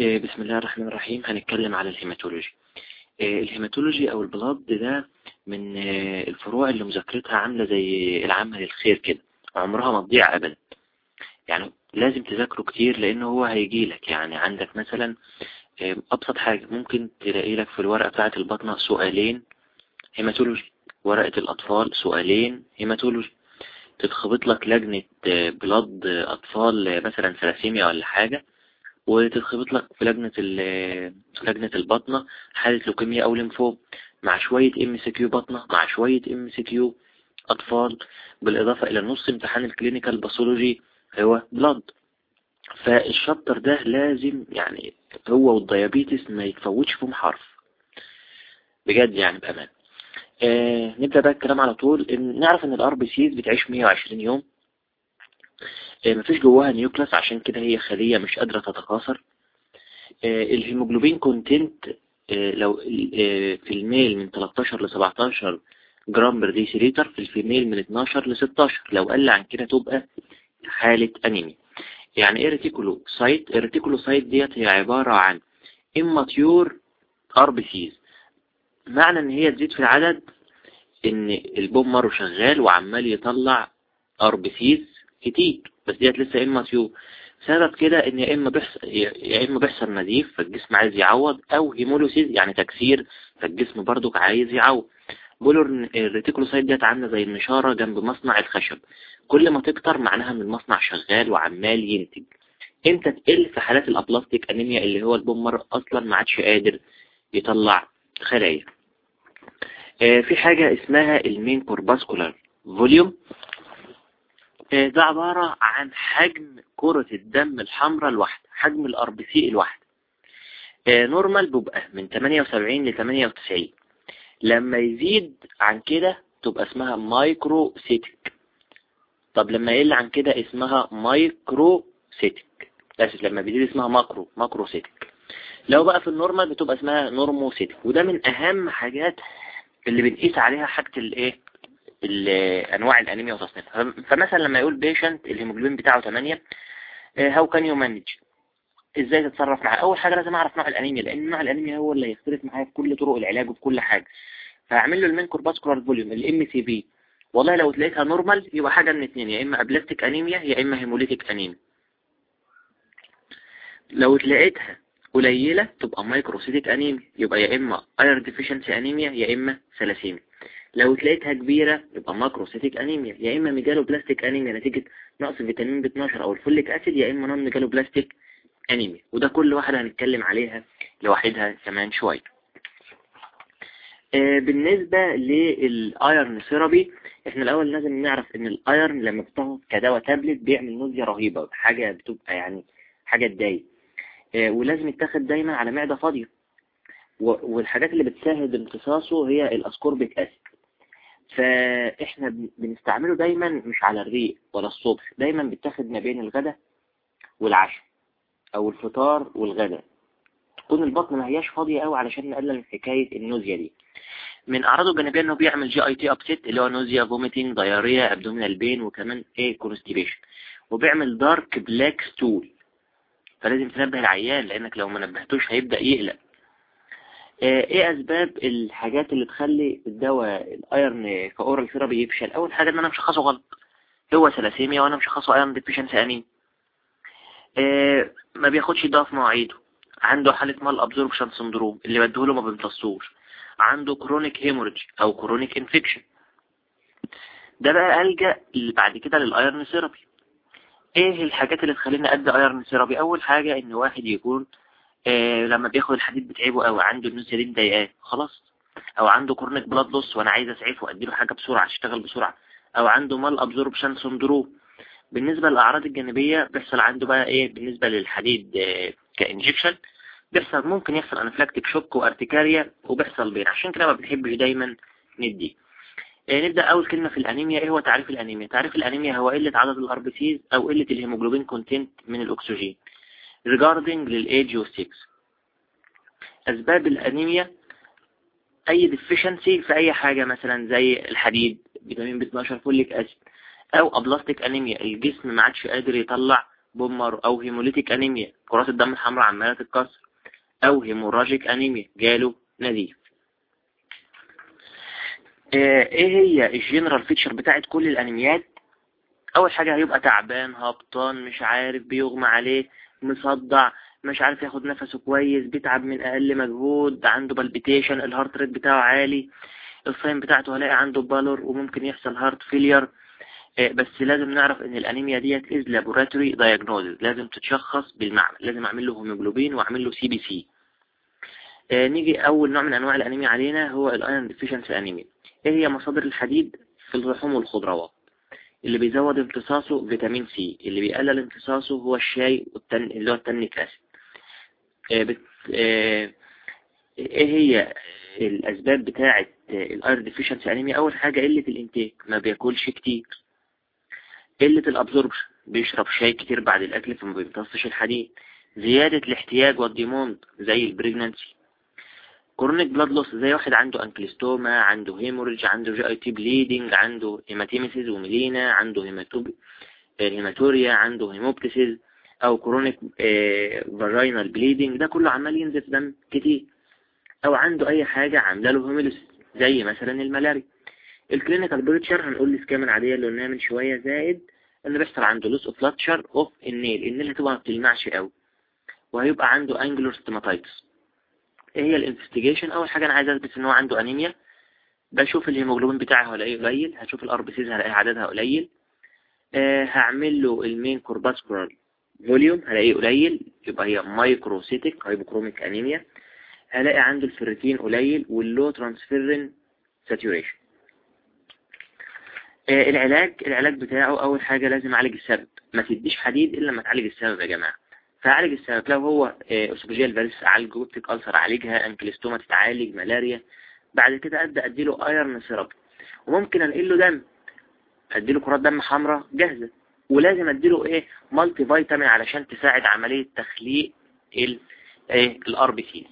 آه، بسم الله الرحمن الرحيم. هنتكلم على ال hematology. آه، ال hematology أو ال blood ده من آه، الفروع اللي مذاكرتها عاملة زي عمل الخير كده. عمرها ما تضيع ابدا. يعني لازم تذاكره كتير لأنه هو هيجي لك. يعني عندك مثلا أبسط حاجة ممكن تلاقي لك في الورقة بتاعة الباطنة سؤالين. hematology. ورقة الأطفال سؤالين. hematology. تتخبط لك لجنة blood أطفال مثلا ثلاثيميا ولا حاجة. وتتخبط لك في لجنة لجنة الباطنة حالة لوكيميا أو ليمفوم مع شوية MCQ باطنة مع شوية MCQ أطفال بالإضافة إلى نص امتحان ال clinical pathology هو blood فال chapter ده لازم يعني هو وال diabetes ما يتفوتش فيهم حرف. بجد يعني بأمان. آه نبدأ بقى الكلام على طول. نعرف إن ال RBCs بتعيش 120 يوم. مفيش جواها nucleus عشان كده هي خلية مش قادرة تتكاثر. آه، ال hemoglobin content آه، لو في ال male من 13 ل 17 gram per deciliter في ال female من 12 ل 16 لو قل عن كده تبقى حالة انيمي يعني إيه reticulocyte ال reticulocyte ديت هي عبارة عن immature RBCs. معنى إن هي تزيد في العدد إن ال bone marrow شغال وعمال يطلع RBCs. كتير بس ديت لسه immature وسبب كده إن يا إما بيحصل يا إما بيحصل نزيف فالجسم عايز يعوض أو hemolysis يعني تكسير فالجسم برضك عايز يعوض. بولور ال reticulocyte ديت عاملة زي النشاره جنب مصنع الخشب. كل ما تكتر معناها إن المصنع شغال وعمال ينتج. إمتى تقل في حالات ال aplastic anemia اللي هو ال bone marrow أصلا ما عادش قادر يطلع خلايا؟ آه، في حاجة اسمها ال mean corpuscular volume. ده عبارة عن حجم كرة الدم الحمراء الواحدة حجم ال RBC الواحدة normal بيبقى من 78 ل 98 لما يزيد عن كده تبقى اسمها microcytic طب لما يقل عن كده اسمها microcytic اسف لما بيزيد اسمها macro macrocytic لو بقى في ال normal بتبقى اسمها normocytic وده من أهم حاجات اللي بنقيس عليها حاجة الإيه؟ أنواع الأنيميا وتصنيفها. فمثلا لما يقول patient الهيموجلوبين بتاعه 8 how can you manage إزاي تتصرف معاه؟ أول حاجة لازم أعرف نوع الأنيميا لأن نوع الأنيميا هو اللي هيختلف معايا في كل طرق العلاج وفي كل حاجة. فأعمل له ال mean corpuscular volume ال MCV والله لو تلاقيتها normal يبقى حاجة من اتنين يا إما aplastic anemia يا إما hemolytic anemia لو تلاقيتها قليلة تبقى microcytic anemia يبقى يا إما iron deficiency anemia يا إما ثلاسيميا لو تلاقيتها كبيرة يبقى macrocytic anemia يا إما megaloblastic anemia نتيجة نقص فيتامين ب 12 أو ال folic acid يا إما non megaloblastic anemia. وده كل واحدة هنتكلم عليها لوحدها كمان شوية. آه بالنسبة لل iron therapy إحنا الأول لازم نعرف إن ال iron لما بتاخد كدواء تابلت بيعمل nausea رهيبة حاجة بتبقى يعني حاجة تضايق. آه ولازم يتاخد دايما على معدة فاضية. والحاجات اللي بتساعد امتصاصه هي ال ascorbic acid. فإحنا بنستعمله دايما مش على الريق ولا الصبح دايما بيتاخد ما بين الغداء والعشاء أو الفطار والغداء تكون البطن ما هياش فاضية قوي علشان نقلل من حكاية ال nausea دي. من اعراضه الجانبية إنه بيعمل GIT upset اللي هو nausea vomiting diarrhea abdominal pain وكمان إيه constipation وبيعمل dark black stool فلازم تنبه العيان لأنك لو ما نبهتوش هيبدأ يقلق. إيه أسباب الحاجات اللي تخلي الدواء ال iron ك oral therapy يفشل؟ أول حاجة إن أنا مشخصه غلط. هو ثلاسيميا وأنا مشخصه iron deficiency anemia ما بياخدش الدواء في مواعيده. عنده حالة malabsorption syndrome اللي بديهوله ما بيمتصوش. عنده chronic hemorrhage أو chronic infection ده بقى اللي بعد كده لل iron therapy. إيه الحاجات اللي تخليني أدي iron therapy؟ أول حاجة إن واحد يكون آه لما بياخد الحديد بتعبه قوي عنده ال nausea دي مضايقاه خلاص. أو عنده chronic blood loss وأنا عايز أسعفه وادي له حاجة بسرعة أشتغل بسرعة. أو عنده malabsorption syndrome بالنسبة للأعراض الجانبية بيحصل عنده بقى إيه؟ بالنسبة للحديد آه ك injection بيحصل ممكن يحصل anaphylactic shock و urticaria وبيحصل pain عشان كده ما بنحبش دايما ندي. آه نبدأ أول كلمة في الأنيميا. إيه هو تعريف الأنيميا؟ تعريف الأنيميا هو قلة عدد ال RBCs أو قلة ال hemoglobin content من الأكسجين. Regarding للage والسكس أسباب الأنيميا أي deficiency في أي حاجة مثلا زي الحديد فيتامين ب 12 folic acid أو aplastic anemia الجسم ما عادش قادر يطلع bone marrow أو hemolytic anemia كرات الدم الحمراء عمالة تتكسر أو hemorrhagic anemia جاله نزيف. آه، إيه هي ال general feature بتاعت كل الأنيميات؟ أول حاجة هيبقى تعبان هبطان مش عارف بيغمى عليه مصدع مش عارف ياخد نفسه كويس بيتعب من أقل مجهود عنده palpitation ال heart rate بتاعه عالي ال skin بتاعته هلاقي عنده pallor وممكن يحصل heart failure آه، بس لازم نعرف إن الأنيميا that is laboratory diagnosis لازم تتشخص بالمعمل لازم أعمل له هيموجلوبين وأعمل له CBC نيجي أول نوع من أنواع الأنيميا علينا هو ال iron deficiency anemia إيه هي مصادر الحديد في اللحوم والخضروات اللي بيزود امتصاصه فيتامين سي اللي بيقلل امتصاصه هو الشاي والتن اللي هو ال tannic acid آه، بت... آه، إيه هي الأسباب بتاعة ال iron deficiency anemia أول حاجة قلة الإنتاج ما بياكلش كتير. قلة ال absorption بيشرب شاي كتير بعد الأكل فما بيمتصش الحديد. زيادة الاحتياج وال demand زي ال pregnancy chronic blood loss زي واحد عنده أنكليستوما عنده hemorrhage عنده GIT bleeding عنده hematemesis و melena عنده hematop hematuria عنده hemoptysis أو chronic vaginal bleeding ده كله عمال ينزف دم كتير. أو عنده أي حاجة عاملة له hemolysis زي مثلا الملاريا. ال clinical picture هنقول ال common العادية اللي قلناها من شوية زائد إن بيحصل عنده loss of luster of ال nail. ال nail هتبقى ما بتلمعش قوي. وهيبقى عنده angular stomatitis إيه هي ال investigation؟ أول حاجة أنا عايز أثبت إن هو عنده أنيميا. بشوف الهيموجلوبين بتاعها قليل. هشوف ال RBCs هلاقي عددها قليل. آه هعمل له ال mean corpuscular volume هلاقيه قليل. يبقى هي microcytic hypochromic anemia هلاقي عنده الفيرتين قليل وال low transferrin saturation آه العلاج العلاج بتاعه أول حاجة لازم أعالج السبب. ما تديش حديد إلا لما تعالج السبب يا جماعة. فعالج السبب لو هو esophageal varices اعالجه peptic ulcer اعالجها انكليستوما تتعالج ملاريا. بعد كده أبدأ أديله iron syrup وممكن انقل له دم. أديله كرات دم حمراء جاهزة. ولازم أديله إيه؟ multivitamin علشان تساعد عملية تخليق ال إيه ال RBC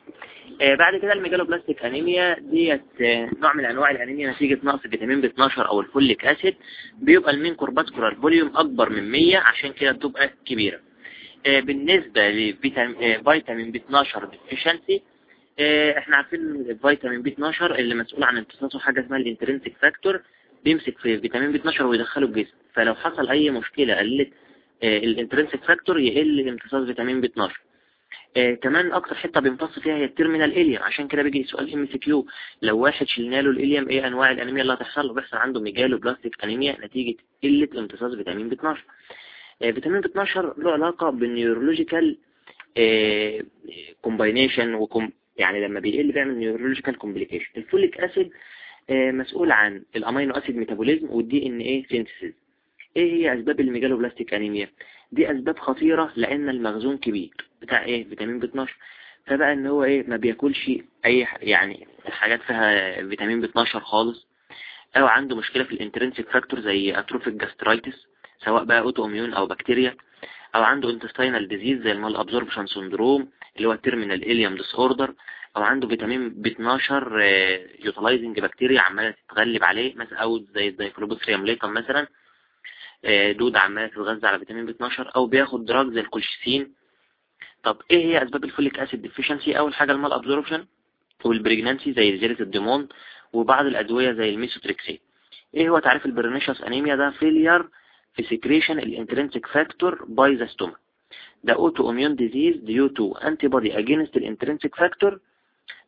بعد كده ال megaloblastic anemia ديت آه نوع من أنواع الأنيميا نتيجة نقص فيتامين ب 12 أو ال folic acid. بيبقى ال mean corpuscular volume أكبر من 100 عشان كده بتبقى كبيرة. آه بالنسبة ل vitamin B 12 deficiency إحنا عارفين ال vitamin B 12 اللي مسؤول عن امتصاصه حاجة اسمها ال intrinsic factor بيمسك في vitamin B 12 ويدخله الجسم. فلو حصل أي مشكلة قلت ال intrinsic factor يقل امتصاص vitamin B 12 آه كمان أكتر حتة بيمتص فيها هي ال terminal ileum عشان كده بيجي سؤال MCQ لو واحد شلنا له ال ileum إيه أنواع الأنيميا اللي هتحصل؟ له بيحصل عنده megaloblastic anemia نتيجة قلة امتصاص vitamin B 12 آه vitamin B 12 له علاقة بال neurological آه combination وكم يعني لما بيقل بيعمل neurological complication ال folic acid مسؤول عن ال amino acid metabolism وال DNA synthesis. إيه هي أسباب ال megaloblastic anemia؟ دي أسباب خطيرة لأن المخزون كبير. بتاع إيه؟ vitamin B 12 فبقى إن هو إيه ما بياكلش أي يعني حاجات فيها vitamin B 12 خالص. أو عنده مشكلة في ال intrinsic factor زي atrophic gastritis سواء بقى autoimmune أو بكتيريا أو عنده intestinal disease زي ال malabsorption syndrome اللي هو ال terminal ileum disorder أو عنده vitamin B 12 utilizing bacteria عمالة تتغلب عليه مثلا أو زي ال Diphyllobothrium latum مثلا دود عمالة تتغذى على vitamin B 12 أو بياخد drug زي الكولشيسين طب إيه هي أسباب ال folic acid deficiency أول حاجة ال malabsorption وال pregnancy زي زيادة ال demand وبعض الأدوية زي الميسوتريكسين إيه هو تعريف ال pernicious anemia ده؟ failure في secretion ال intrinsic factor by the stomach ده autoimmune disease due to antibody against ال intrinsic factor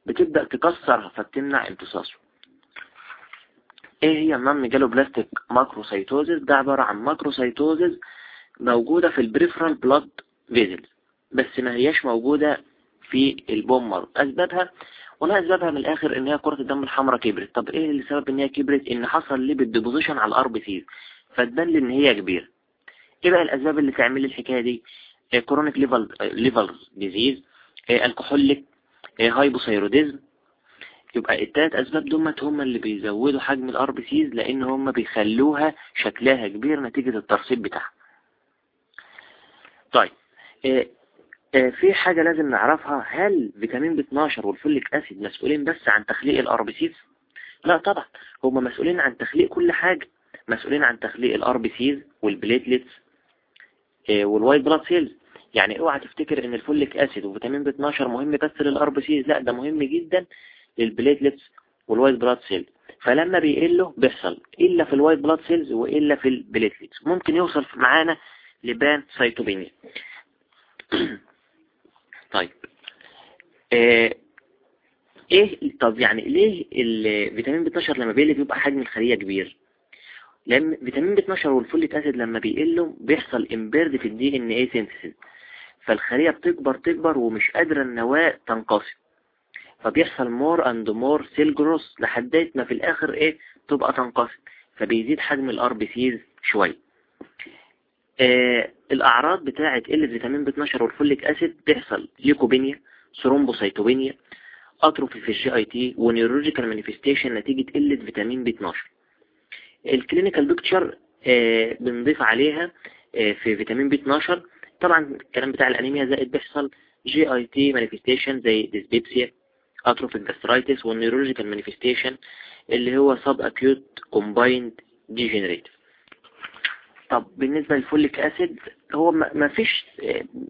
بتبدأ تكسرها فبتمنع امتصاصه. إيه هي ال non megaloblastic macrocytosis ده عبارة عن macrocytosis موجودة في ال peripheral blood vessels بس ما هياش موجودة في ال bone marrow أسبابها؟ ولا أسبابها من الآخر إن هي كرة الدم الحمراء كبرت. طب إيه اللي سبب إن هي كبرت؟ إن حصل lipid deposition على ال RBCs لي إن هي كبيرة. إيه بقى الأسباب اللي تعمل الحكاية دي؟ chronic liver disease alcoholic hypothyroidism يبقى التلات أسباب دمت هم اللي بيزودوا حجم ال RBCs لأن هم بيخلوها شكلها كبير نتيجة الترسيب بتاعها. طيب آه آه في حاجة لازم نعرفها. هل vitamin B 12 وال folic acid مسؤولين بس عن تخليق ال RBCs لا طبعا. هم مسؤولين عن تخليق كل حاجة. مسؤولين عن تخليق ال RBCs وال platelets وال white blood cells يعني اوعى تفتكر إن ال folic acid و vitamin B 12 مهم بس لل RBCs لا ده مهم جدا لل platelets وال white blood cells فلما بيقله بيحصل قلة في ال white blood cells وقلة في ال platelets ممكن يوصل معانا ل pancytopenia طيب. آه إيه طب يعني ليه ال vitamin B 12 لما بيقل بيبقى حجم الخلية كبير؟ لأن vitamin B 12 وال folic acid لما بيقلوا بيحصل impaired في ال DNA synthesis. فالخلية بتكبر تكبر ومش قادرة النواة تنقسم فبيحصل more and more cell growth لحد ما في الآخر إيه تبقى تنقسم فبيزيد حجم ال RBCs شوية آه الأعراض بتاعة قلة vitamin B 12 وال folic acid بيحصل leukopenia thrombocytopenia atrophy في ال GIT و neurological manifestation نتيجة قلة vitamin B 12 ال clinical picture آه بنضيف عليها آه في vitamin B 12 طبعا الكلام بتاع الأنيميا زائد بيحصل GIT manifestation زي dyspepsia atrophic gastritis وال neurological manifestation اللي هو subacute combined degenerative طب بالنسبة لل folic acid هو ما فيش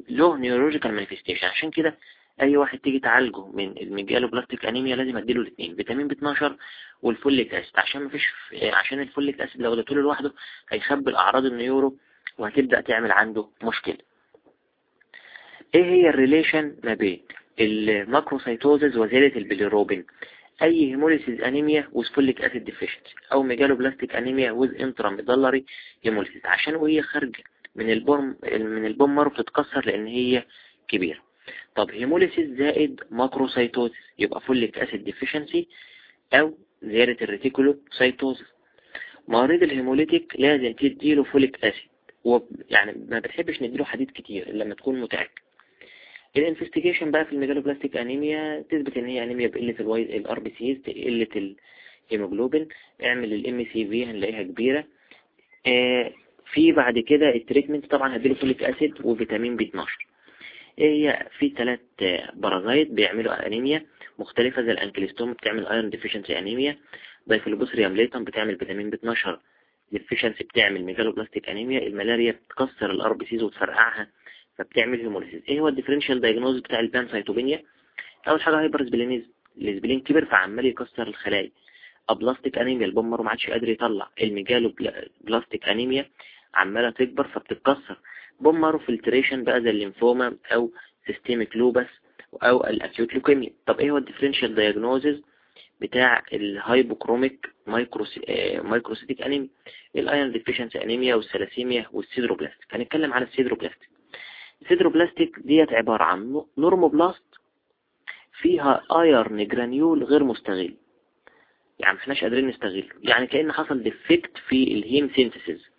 له neurological manifestation عشان كده أي واحد تيجي تعالجه من ال megaloblastic anemia لازم أديله الاثنين vitamin B 12 وال folic acid. عشان ما فيش عشان ال folic acid لو اديته لوحده هيخبي الأعراض ال neuro وهتبدأ تعمل عنده مشكلة. إيه هي ال relation ما بين ال macrocytosis وزيادة البيليروبين؟ أي hemolysis anemia with folic acid deficiency أو megaloblastic anemia with intramedullary hemolysis عشان وهي خارجة من ال bone من ال bone marrow بتتكسر لأن هي كبيرة. طب hemolysis زائد macrocytosis يبقى folic acid deficiency أو زيادة ال reticulocytosis مريض ال hemolytic لازم تديله folic acid يعني ما بتحبش نديله حديد كتير إلا لما تكون متأكد ال investigation بقى في ال megaloblastic anemia تثبت إن هي أنيميا بقلة الواي ال RBCs قلة الهيموجلوبين اعمل ال MCV هنلاقيها كبيرة. آه في بعد كده ال treatment طبعا هديله folic acid و vitamin B 12 هي؟ في ثلاث parasite بيعملوا أنيميا مختلفة زي ال Ancylostoma بتعمل iron deficiency anemia Diphyllobothrium latum بتعمل vitamin B 12 deficiency بتعمل megaloblastic anemia الملاريا بتكسر ال RBCs وتفرقعها فبتعمل hemolysis إيه هو ال differential diagnosis بتاع ال pancytopenia أول حاجة hypersplenism ال spleen كبر فعمال يكسر الخلايا. aplastic anemia ال bone marrow ما عادش قادر يطلع. ال megaloblastic anemia عمالة تكبر فبتتكسر. bone marrow infiltration بقى زي الليمفوما أو systemic lupus أو ال acute leukemia طب إيه هو ال differential diagnosis بتاع الهايبوكروميك مايكروسي... مايكروسيتيك انيميا الايرون ديفيشنسي انيميا والثلاسيميا والسيدروبلاستيك هنتكلم على ال sideroblastic ال sideroblastic ديت عبارة عن normoblast فيها iron granule غير مستغل. يعني إحنا مش قادرين نستغله يعني كأن حصل defect في ال heme synthesis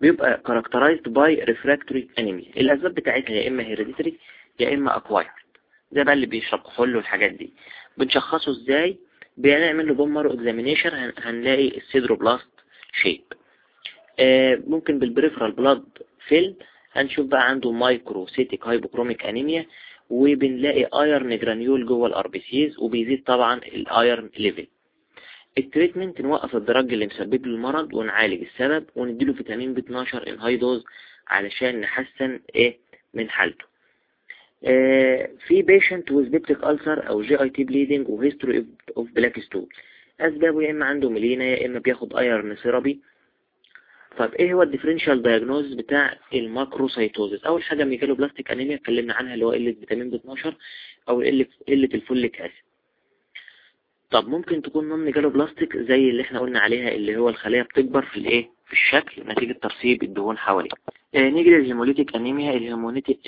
بيبقى characterized by refractory anemia الأسباب بتاعتها يا إما hereditary يا إما acquired. زي بقى اللي بيشرب كحول والحاجات دي. بنشخصه إزاي؟ بنعمل له bone marrow examination هنلاقي ال sideroblast shape آه ممكن بال peripheral blood film هنشوف بقى عنده microcytic hypochromic anemia وبنلاقي iron granule جوه ال RBCs وبيزيد طبعا ال iron level ال treatment نوقف ال drug اللي مسبب له المرض ونعالج السبب ونديله فيتامين B12 in high dose علشان نحسن إيه من حالته. آه في patient with peptic ulcer أو GIT bleeding و history of black stool أسبابه يا إما عنده melena يا إما بياخد iron therapy طب إيه هو ال differential diagnosis بتاع ال macrocytosis أول حاجة megaloblastic anemia اتكلمنا عنها اللي هو قلة فيتامين B12 أو قلة قلة ال folic acid طب ممكن تكون non-megaloblastic زي اللي إحنا قلنا عليها اللي هو الخلايا بتكبر في الايه؟ في الشكل نتيجة ترسيب الدهون حواليه. آه نيجي لل hemolytic anemia.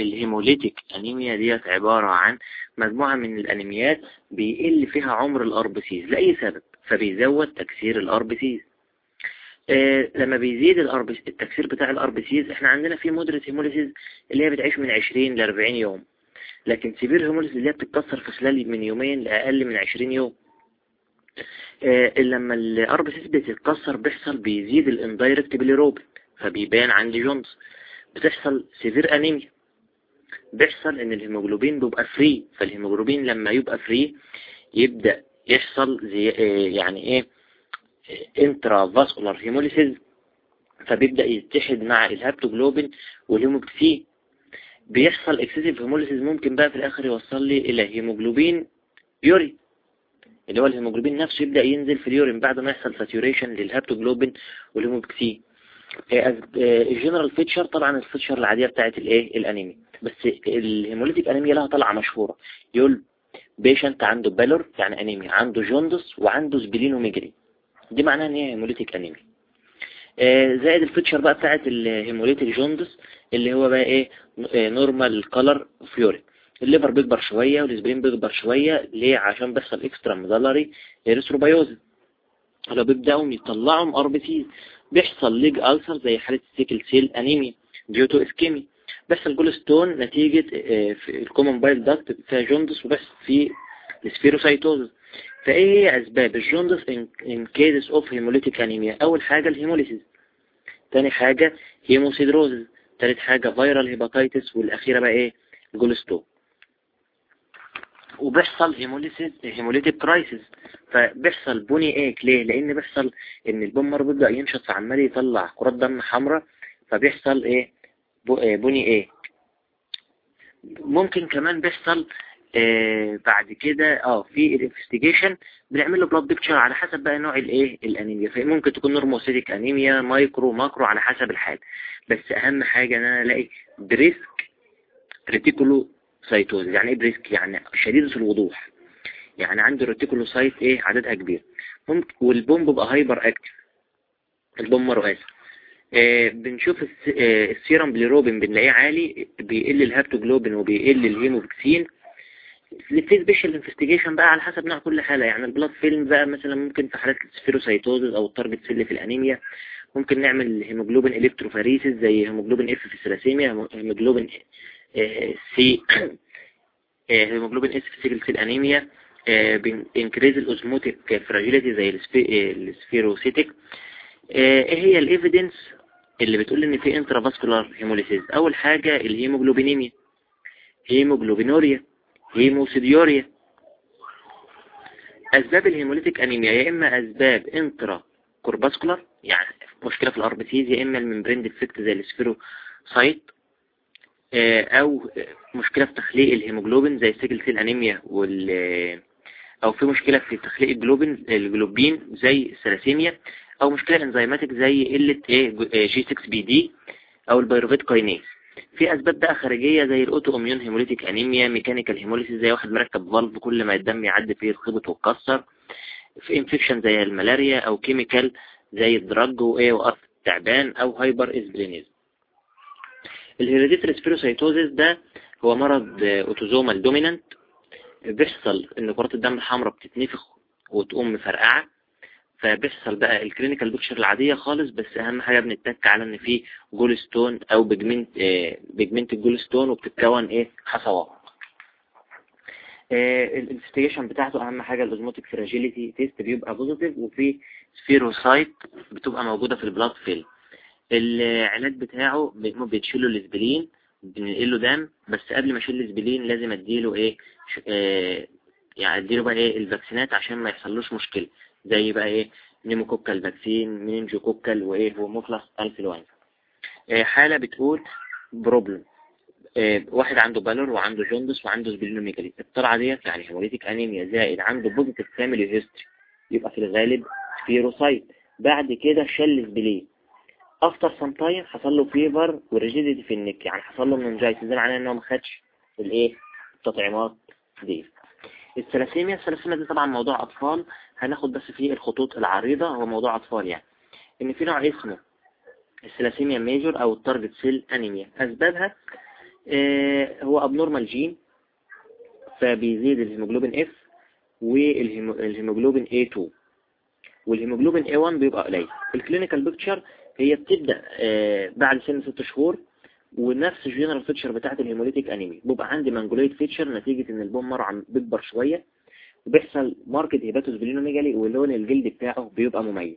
ال hemolytic anemia ديت عبارة عن مجموعة من الأنيميات بيقل فيها عمر ال RBCs لأي سبب؟ فبيزود تكسير ال RBCs آه لما بيزيد التكسير بتاع ال RBCs إحنا عندنا في moderate hemolysis اللي هي بتعيش من 20 ل 40 يوم. لكن severe hemolysis اللي هي بتتكسر في خلال من يومين لأقل من 20 يوم. لما ال RBCs بتتكسر بيحصل بيزيد ال indirect bilirubin فبيبان عندي jaundice بتحصل severe anemia بيحصل إن الهيموجلوبين بيبقى free فال hemoglobin لما يبقى free يبدأ يحصل زي آه يعني إيه؟ intravascular hemolysis فبيبدأ يتحد مع ال haptoglobin وال hemopexin بيحصل excessive hemolysis ممكن بقى في الآخر يوصل لي إلى hemoglobinuria اللي هو الهيموجلوبين نفسه يبدأ ينزل في ال urine بعد ما يحصل saturation لل haptoglobin وال hemopexin ال general feature طبعا ال feature العادية بتاعت الايه؟ الانيميا. بس ال hemolytic anemia لها طلعة مشهورة. يقول patient عنده pallor يعني انيميا عنده jaundice وعنده سبلينوميجري دي معناها إن هي hemolytic anemia. آه، زائد ال feature بقى بتاعت ال hemolytic jaundice اللي هو بقى إيه؟ normal color of urine ال liver بيكبر شوية وال spleen بيكبر شوية. ليه؟ عشان بيحصل extramedullary erythropoiesis لو بيبدأوا يطلعوا RBC بيحصل leg ulcer زي حالة ال sickle cell anemia due to ischemia بيحصل gall stone نتيجة ال common bile duct فيها jaundice وبيحصل في ال spherocytosis فإيه هي أسباب؟ ال jaundice in cases of hemolytic anemia أول حاجة ال hemolysis. تاني حاجة hemosiderosis تالت حاجة viral hepatitis والأخيرة بقى إيه؟ gall stone وبيحصل hemolytic crisis فبيحصل bony ache ليه؟ لأن بيحصل إن ال bone marrow بيبدأ ينشط فعمال يطلع كرات دم حمراء فبيحصل إيه؟ bony ache ممكن كمان بيحصل آه بعد كده آه في ال investigation بنعمل له blood picture على حسب بقى نوع الايه الانيميا فممكن تكون normocytic anemia micro macro على حسب الحال. بس أهم حاجة إن أنا ألاقي brisk reticulocytosis يعني إيه brisk؟ يعني شديدة الوضوح. يعني عندي ال reticulocyte إيه عددها كبير. ممكن وال bone بيبقى hyperactive. ال bone اسف آه بنشوف آه ال serum bilirubin بنلاقيه عالي بيقل ال haptoglobin وبيقل ال hemopexin في special investigation بقى على حسب نوع كل حالة. يعني ال blood film بقى مثلا ممكن في حالات ال spherocytosis أو ال target cell في الأنيميا. ممكن نعمل hemoglobin electrophoresis زي hemoglobin F في ال thalassemia hemoglobin C hemoglobin S في sickle cell anemia ال osmotic fragility زي ال spherocytic إيه هي ال evidence اللي بتقول إن في intravascular hemolysis أول حاجة ال hemoglobinemia hemoglobinuria hemosiderinuria أسباب ال hemolytic anemia يا إما أسباب intracorpuscular يعني مشكلة في ال RBCs يا إما ال membrane defect زي ال spherocyte آه، أو مشكلة في تخليق الهيموجلوبين زي ال sickle cell anemia وال أو في مشكلة في تخليق ال globin ال globin زي السلاسيميا أو مشكلة enzymatic زي قلة G6PD أو ال pyruvate kinase في أسباب بقى خارجية زي ال autoimmune hemolytic anemia mechanical hemolysis زي واحد مركب valve كل ما الدم يعدي فيه يتخبط ويتكسر في infection زي الملاريا أو chemical زي ال drug وايه وقف تعبان أو hypersplenism ال hereditary spherocytosis ده هو مرض autosomal dominant. بيحصل إن كرات الدم الحمراء بتتنفخ وتقوم مفرقعة. فبيحصل بقى ال clinical picture العادية خالص بس أهم حاجة بنتك على إن في gall stone أو pigment آه pigment ال gall stone وبتتكون إيه؟ حصوات. آه ال investigation بتاعته أهم حاجة ال osmotic fragility test بيبقى positive وفي spherocyte بتبقى موجودة في ال blood film العلاج بتاعه بيتشيلوا ال spleen بننقله دم بس قبل ما اشيل ال spleen لازم اديله إيه آه يعني اديله بقى إيه الفاكسينات عشان ما يحصلوش مشكلة. زي بقى إيه pneumococcal vaccine meningococcal وايه و haemophilus influenzae إيه حالة بتقول problem إيه واحد عنده pallor وعنده jaundice وعنده splenomegaly الطلعة ديت يعني hemolytic anemia زائد عنده positive family history يبقى في الغالب spherocyte بعد كده شل سبلين افتر سم تايم حصل له fever و rigidity في ال neck يعني حصل له meningitis ده معناه ان هو ما خدش الإيه؟ التطعيمات دي. الثلاسيميا الثلاسيميا دي طبعا موضوع أطفال هناخد بس فيه الخطوط العريضة هو موضوع أطفال يعني. إن في نوع اسمه؟ ال thalassemia major أو ال target cell anemia أسبابها آه هو abnormal gene فبيزيد الهيموجلوبين F والهيموجلوبين A2 والهيموجلوبين A1 بيبقى قليل. ال clinical picture هي بتبدأ آه بعد سن 6 شهور ونفس ال general feature بتاعت ال hemolytic anemia بيبقى عندي mongoloid feature نتيجة إن ال bone marrow بيكبر شوية وبيحصل marked hepatosplenomegaly واللون الجلد بتاعه بيبقى مميز.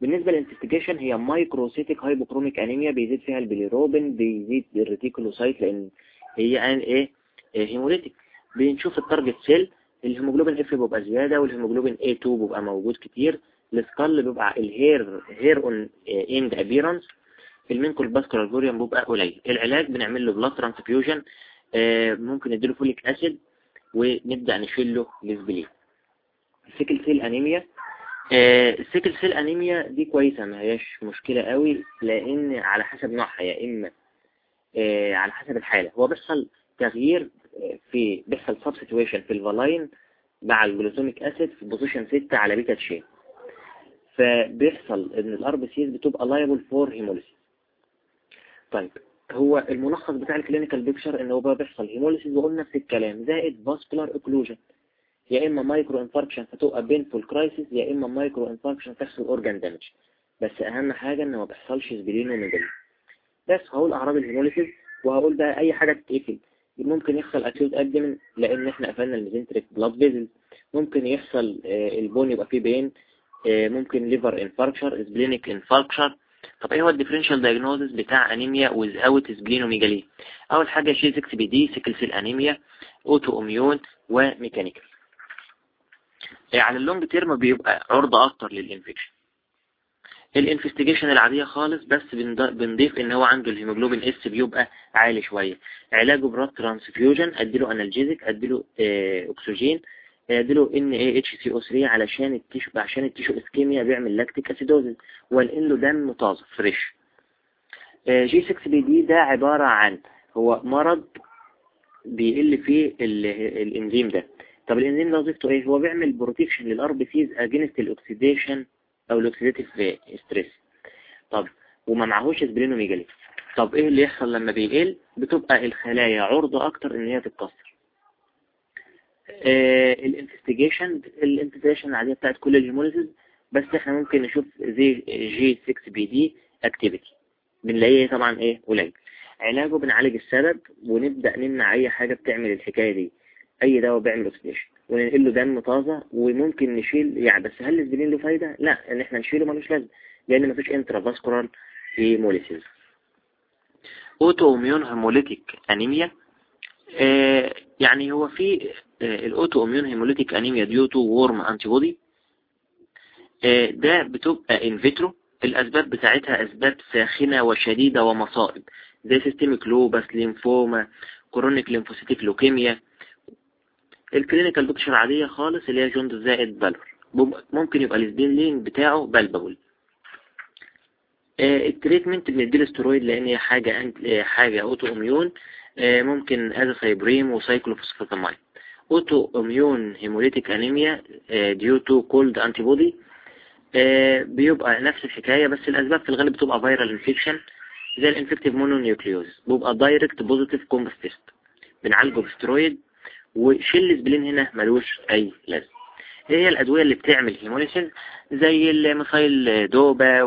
بالنسبة لل investigation هي microcytic hypochromic anemia بيزيد فيها البيليروبين بيزيد ال reticulocyte لأن هي ان إيه؟ hemolytic بنشوف ال target cell الهيموجلوبين F بيبقى زيادة والهيموجلوبين A2 بيبقى موجود كتير. ال skull بيبقى ال hair hair on end appearance ال mean corpuscular volume بيبقى قليل. العلاج بنعمل له blood transfusion ممكن نديله folic acid ونبدأ نشيل له ال sickle cell anemia ال sickle cell anemia دي كويسة ما هياش مشكلة قوي لأن على حسب نوعها يا إما آه، على حسب الحالة. هو بيحصل تغيير آه، في بيحصل substitution في الفالاين مع ال glutamic acid في position 6 على beta chain فبيحصل إن ال RBCs بتبقى liable for hemolysis طيب هو الملخص بتاع ال clinical picture إن هو بقى بيحصل hemolysis وقلنا نفس الكلام زائد vascular occlusion يا إما micro infarction فتبقى painful crisis يا إما macro infarction تحصل organ damage بس أهم حاجة إن ما بيحصلش splenomegaly بس هقول أعراض ال hemolysis وهقول بقى أي حاجة تتقفل ممكن يحصل acute abdomen لأن إحنا قفلنا ال mesenteric blood vessel ممكن يحصل آه، ال bone يبقى فيه pain ممكن liver infarction splenic infarction طب إيه هو ال differential diagnosis بتاع anemia without splenomegaly أول حاجة G6PD sickle cell anemia autoimmune و mechanical. آه، على ال long term بيبقى عرضة أكتر لل infection ال investigation العادية خالص بس بنضيف إن هو عنده الهيموجلوبين S بيبقى عالي شوية. علاجه blood transfusion أديله analgesic أديله اكسجين اديله إن اي اتش سي أو 3 علشان ال tissue عشان ال tissue ischemia بيعمل lactic acidosis وانقل له دم طازة fresh. G6PD ده عبارة عن هو مرض بيقل فيه الإنزيم ده. طب الإنزيم ده وظيفته إيه؟ هو بيعمل protection لل RBCs against ال oxidation أو ال oxidative stress طب وما معهوش splenomegaly طب إيه اللي يحصل لما بيقل؟ بتبقى الخلايا عرضة أكتر إن هي تتكسر. ال investigation ال investigation العادية بتاعت كل ال hemolysis بس إحنا ممكن نشوف زي G6PD activity بنلاقيه طبعا إيه؟ قليل. علاجه بنعالج السبب ونبدأ نمنع أي حاجة بتعمل الحكاية دي. أي دواء بيعمل oxidation وننقل له دم طازة وممكن نشيل يعني بس هل ال spleen له فايدة؟ لا إن إحنا نشيله ملوش لازمة لأن مفيش intravascular hemolysis autoimmune hemolytic anemia آه يعني هو في آه ال autoimmune hemolytic anemia due to warm antibody ده بتبقى in vitro الأسباب بتاعتها أسباب ساخنة وشديدة ومصائب. زي systemic lupus lymphoma chronic lymphocytic leukemia ال clinical picture عادية خالص اللي هي jaundice زائد pallor ممكن يبقى ال spleen بتاعه palpable آه ال treatment بنديله سترويد لأن هي حاجة آه حاجة autoimmune آه ممكن azathioprine و cyclophosphamide autoimmune hemolytic anemia due to cold antibody بيبقى نفس الحكاية بس الأسباب في الغالب بتبقى viral infection زي ال infective mononucleosis بيبقى direct positive Coombs test بنعالجه بسترويد وشيل ال spleen هنا ملوش أي لازمة. إيه هي الأدوية اللي بتعمل hemolysis زي ال methyldopa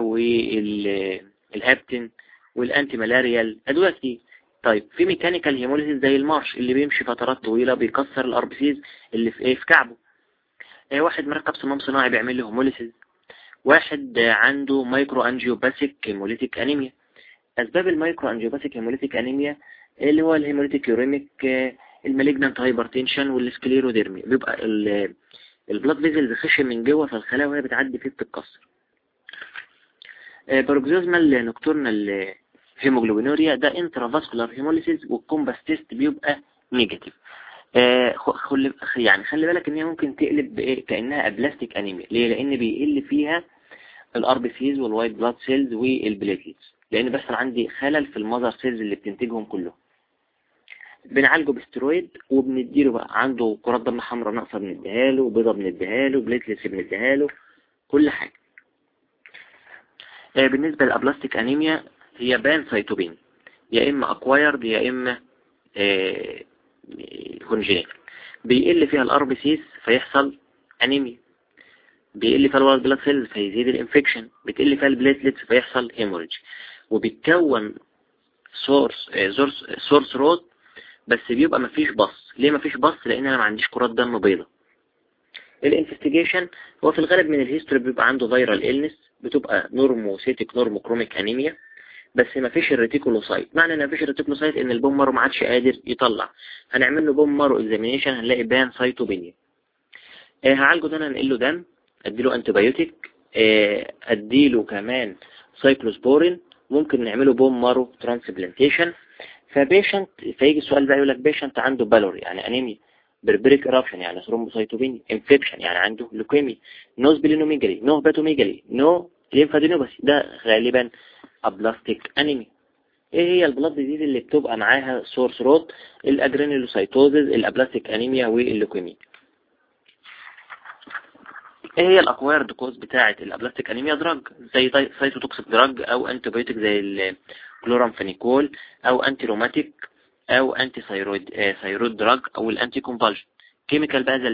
والهابتين وال antimalarial أدوية كتير. طيب في mechanical hemolysis زي ال march اللي بيمشي فترات طويلة بيكسر ال RBCs اللي في إيه في كعبه. إيه واحد مركب صمام صناعي بيعمل له hemolysis. واحد عنده microangiopathic hemolytic anemia أسباب ال microangiopathic hemolytic anemia اللي هو ال hemolytic uremic ال malignant hypertension وال scleroderma بيبقى ال blood vessels خشن من جوه فالخلايا وهي بتعدي فيه بتتكسر. paroxysmal nocturnal hemoglobinuria ده intravascular hemolysis وال Coombs test بيبقى negative خل... يعني خلي بالك إن هي ممكن تقلب بايه كأنها aplastic anemia ليه؟ لأن بيقل فيها ال RBCs وال white blood cells وال platelets لأن بس عندي خلل في ال mother cells اللي بتنتجهم كلهم. بنعالجه بسترويد وبنديله بقى عنده كرات دم حمراء ناقصة بنديها له بيضة بنديها له platelets بنديها له كل حاجة. بالنسبة لل aplastic anemia هي pancytopenia يا إما acquired يا إما congenital بيقل فيها ال RBCs فيحصل انيميا بيقل فيها ال white blood cells فيزيد ال infection بتقل فيها ال platelets فيحصل hemorrhage وبيتكون sore sore sore throat بس بيبقى مفيش pus ليه مفيش pus لأن أنا ما عنديش كرات دم بيضة. ال investigation هو في الغالب من ال history بيبقى عنده viral illness بتبقى normocytic normochromic anemia بس ما فيش ال reticulocyte. معنى إن ما فيش ال reticulocyte إن ال bone marrow ما عادش قادر يطلع. هنعمل له bone marrow examination هنلاقي pancytopenia آه هعالجه ده هنقل له دم أديله antibiotic آه، أديله كمان سايكلوسبورين ممكن نعمله bone marrow transplantation ف patient فيجي السؤال بقى يقول لك patient عنده pallor يعني انيميا purpuric eruption يعني thrombocytopenia infection يعني عنده leukemia no splenomegaly no hepatomegaly no lymphadenopathy ده غالبا aplastic anemia إيه هي ال blood disease اللي بتبقى معاها sore throat ال agranulocytosis ال aplastic anemia وال leukemia إيه هي ال acquired cause بتاعه ال aplastic anemia drug زي cytotoxic drug أو antibiotic زي الكلورامفينيكول أو antirheumatic أو antithyroid thyroid drug أو ال anticonvulsant chemical بقى زي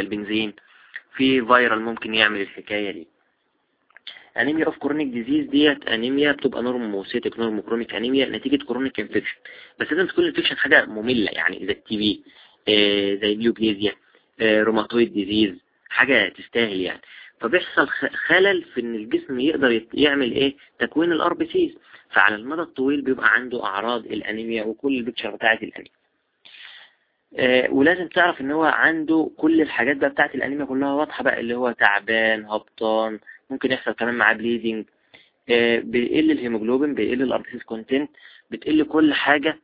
البنزين. في viral ممكن يعمل الحكاية دي. anemia of chronic disease ديت انيميا بتبقى normocytic normochromic anemia نتيجة chronic infection بس لازم تكون ال infection حاجة مملة يعني زي ال TB آه زي اليوبليزيا آه rheumatoid disease حاجة تستاهل يعني. فبيحصل خلل في إن الجسم يقدر يعمل إيه؟ تكوين ال RBCs فعلى المدى الطويل بيبقى عنده أعراض الأنيميا وكل ال picture بتاعه الأنيميا. آه ولازم تعرف إن هو عنده كل الحاجات بقى بتاعت الأنيميا كلها واضحة بقى اللي هو تعبان هبطان ممكن يحصل كمان معاه bleeding آه بيقل الهيموجلوبين بيقل ال RBCs content بتقل كل حاجة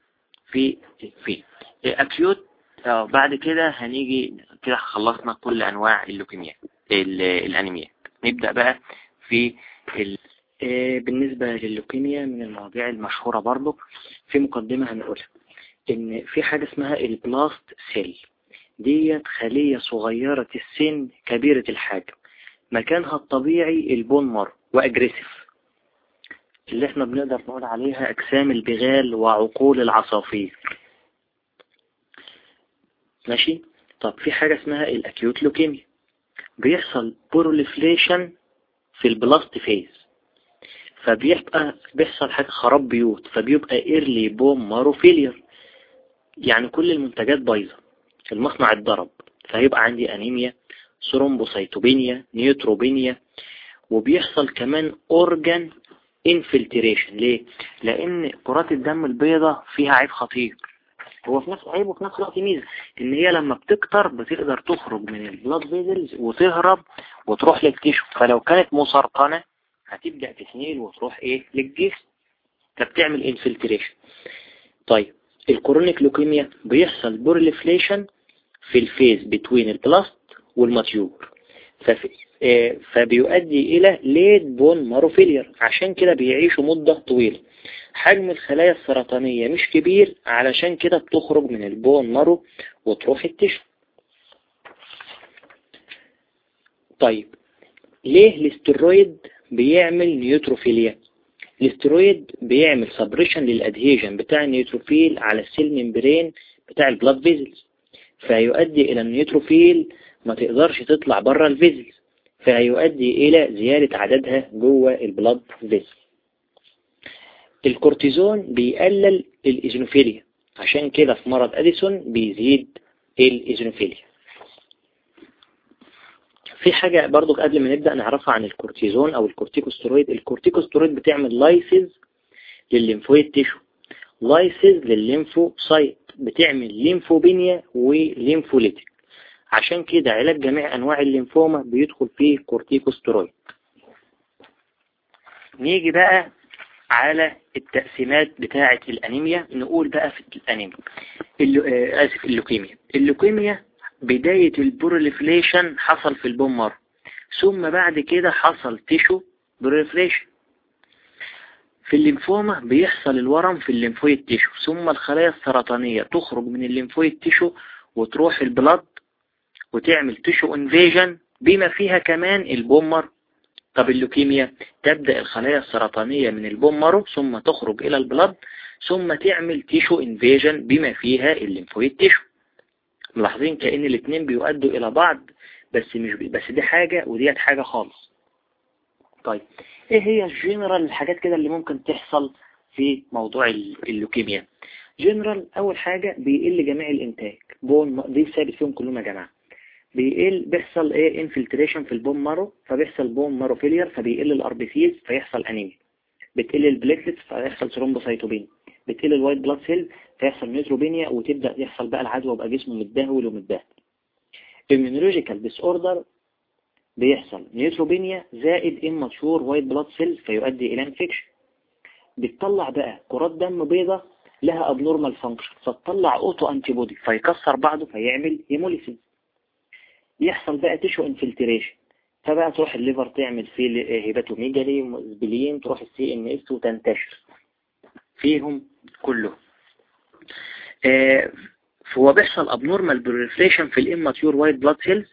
في في. آه acute آه بعد كده هنيجي كده خلصنا كل أنواع ال leukemia ال anemia. نبدأ بقى في ال... آه بالنسبة لللوكيميا من المواضيع المشهورة برضو في مقدمة هنقولها إن في حاجة اسمها ال blast cell ديت خلية صغيرة السن كبيرة الحجم مكانها الطبيعي ال bone marrow و aggressive اللي إحنا بنقدر نقول عليها أجسام البغال وعقول العصافير. ماشي؟ طب في حاجة اسمها ال acute leukemia بيحصل proliferation في ال blast phase فبيبقى بيحصل حاجة خراب بيوت فبيبقى early bone marrow failure يعني كل المنتجات بايظة. المصنع اتضرب فهيبقى عندي anemia thrombocytopenia neutropenia وبيحصل كمان organ infiltration ليه؟ لأن كرات الدم البيضاء فيها عيب خطير. هو في نفس عيب وفي نفس الوقت ميزة إن هي لما بتكتر بتقدر تخرج من ال blood vessels وتهرب وتروح لل tissue. فلو كانت مسرطنة هتبدأ تسنيل وتروح إيه؟ للجسم. فبتعمل infiltration طيب ال chronic leukemia بيحصل proliferation في ال phase between ال blast وال mature فبيؤدي إلى late bone marrow failure عشان كده بيعيشوا مدة طويلة. حجم الخلايا السرطانية مش كبير علشان كده بتخرج من ال bone marrow وتروح ال tissue. طيب ليه الاسترويد بيعمل neutrophilia؟ الاسترويد بيعمل suppression لل adhesion بتاع ال neutrophil على ال cell membrane بتاع ال blood vessels فيؤدي إلى ال neutrophil ما تقدرش تطلع بره ال vessels فيؤدي إلى زيادة عددها جوه ال blood vessel الكورتيزون بيقلل ال eosinophilia عشان كده في مرض أديسون بيزيد ال eosinophilia. في حاجة برضو قبل ما نبدأ نعرفها عن الكورتيزون أو ال corticosteroid ال corticosteroid بتعمل lysis لل lymphoid tissue lysis لل lymphocyte بتعمل lymphopenia و lympholytic عشان كده علاج جميع أنواع الليمفوما بيدخل فيه كورتيكوسترويد نيجي بقى على التقسيمات بتاعة الأنيميا. نقول بقى في الأنيميا. آسف ال leukemia. ال leukemia بداية ال proliferation حصل في ال bone marrow ثم بعد كده حصل tissue proliferation في الليمفوما بيحصل الورم في ال lymphoid tissue. ثم الخلايا السرطانية تخرج من ال lymphoid tissue وتروح ال blood وتعمل tissue invasion بما فيها كمان ال bone marrow. طب اللوكيميا؟ تبدأ الخلايا السرطانية من ال bone marrow ثم تخرج إلى ال blood ثم تعمل tissue invasion بما فيها ال lymphoid tissue ملاحظين كأن الاثنين بيؤدوا إلى بعض بس مش بي... بس دي حاجة ودي حاجة خالص. طيب إيه هي الجنرال الحاجات كده اللي ممكن تحصل في موضوع اللوكيميا؟ جنرال أول حاجة بيقل جميع الإنتاج. point دي ثابت فيهم كلهم يا جماعة. بيقل بيحصل إيه؟ infiltration في ال bone marrow فبيحصل bone marrow failure فبيقل ال RBCs فيحصل انيميا بتقل ال platelets فيحصل thrombocytopenia بتقل ال white blood cell فيحصل neutropenia وتبدأ يحصل بقى العدوى ويبقى جسمه متبهدل ومتبهدل. immunological disorder بيحصل neutropenia زائد immature white blood cell فيؤدي إلى infection بتطلع بقى كرات دم بيضة لها abnormal function فتطلع autoantibody فيكسر بعضه فيعمل hemolysis يحصل بقى tissue infiltration فبقى تروح ال liver تعمل فيه hepatomegaly spleen تروح ال CNS وتنتشر فيهم كلهم. آه فهو بيحصل abnormal proliferation في ال immature white blood cells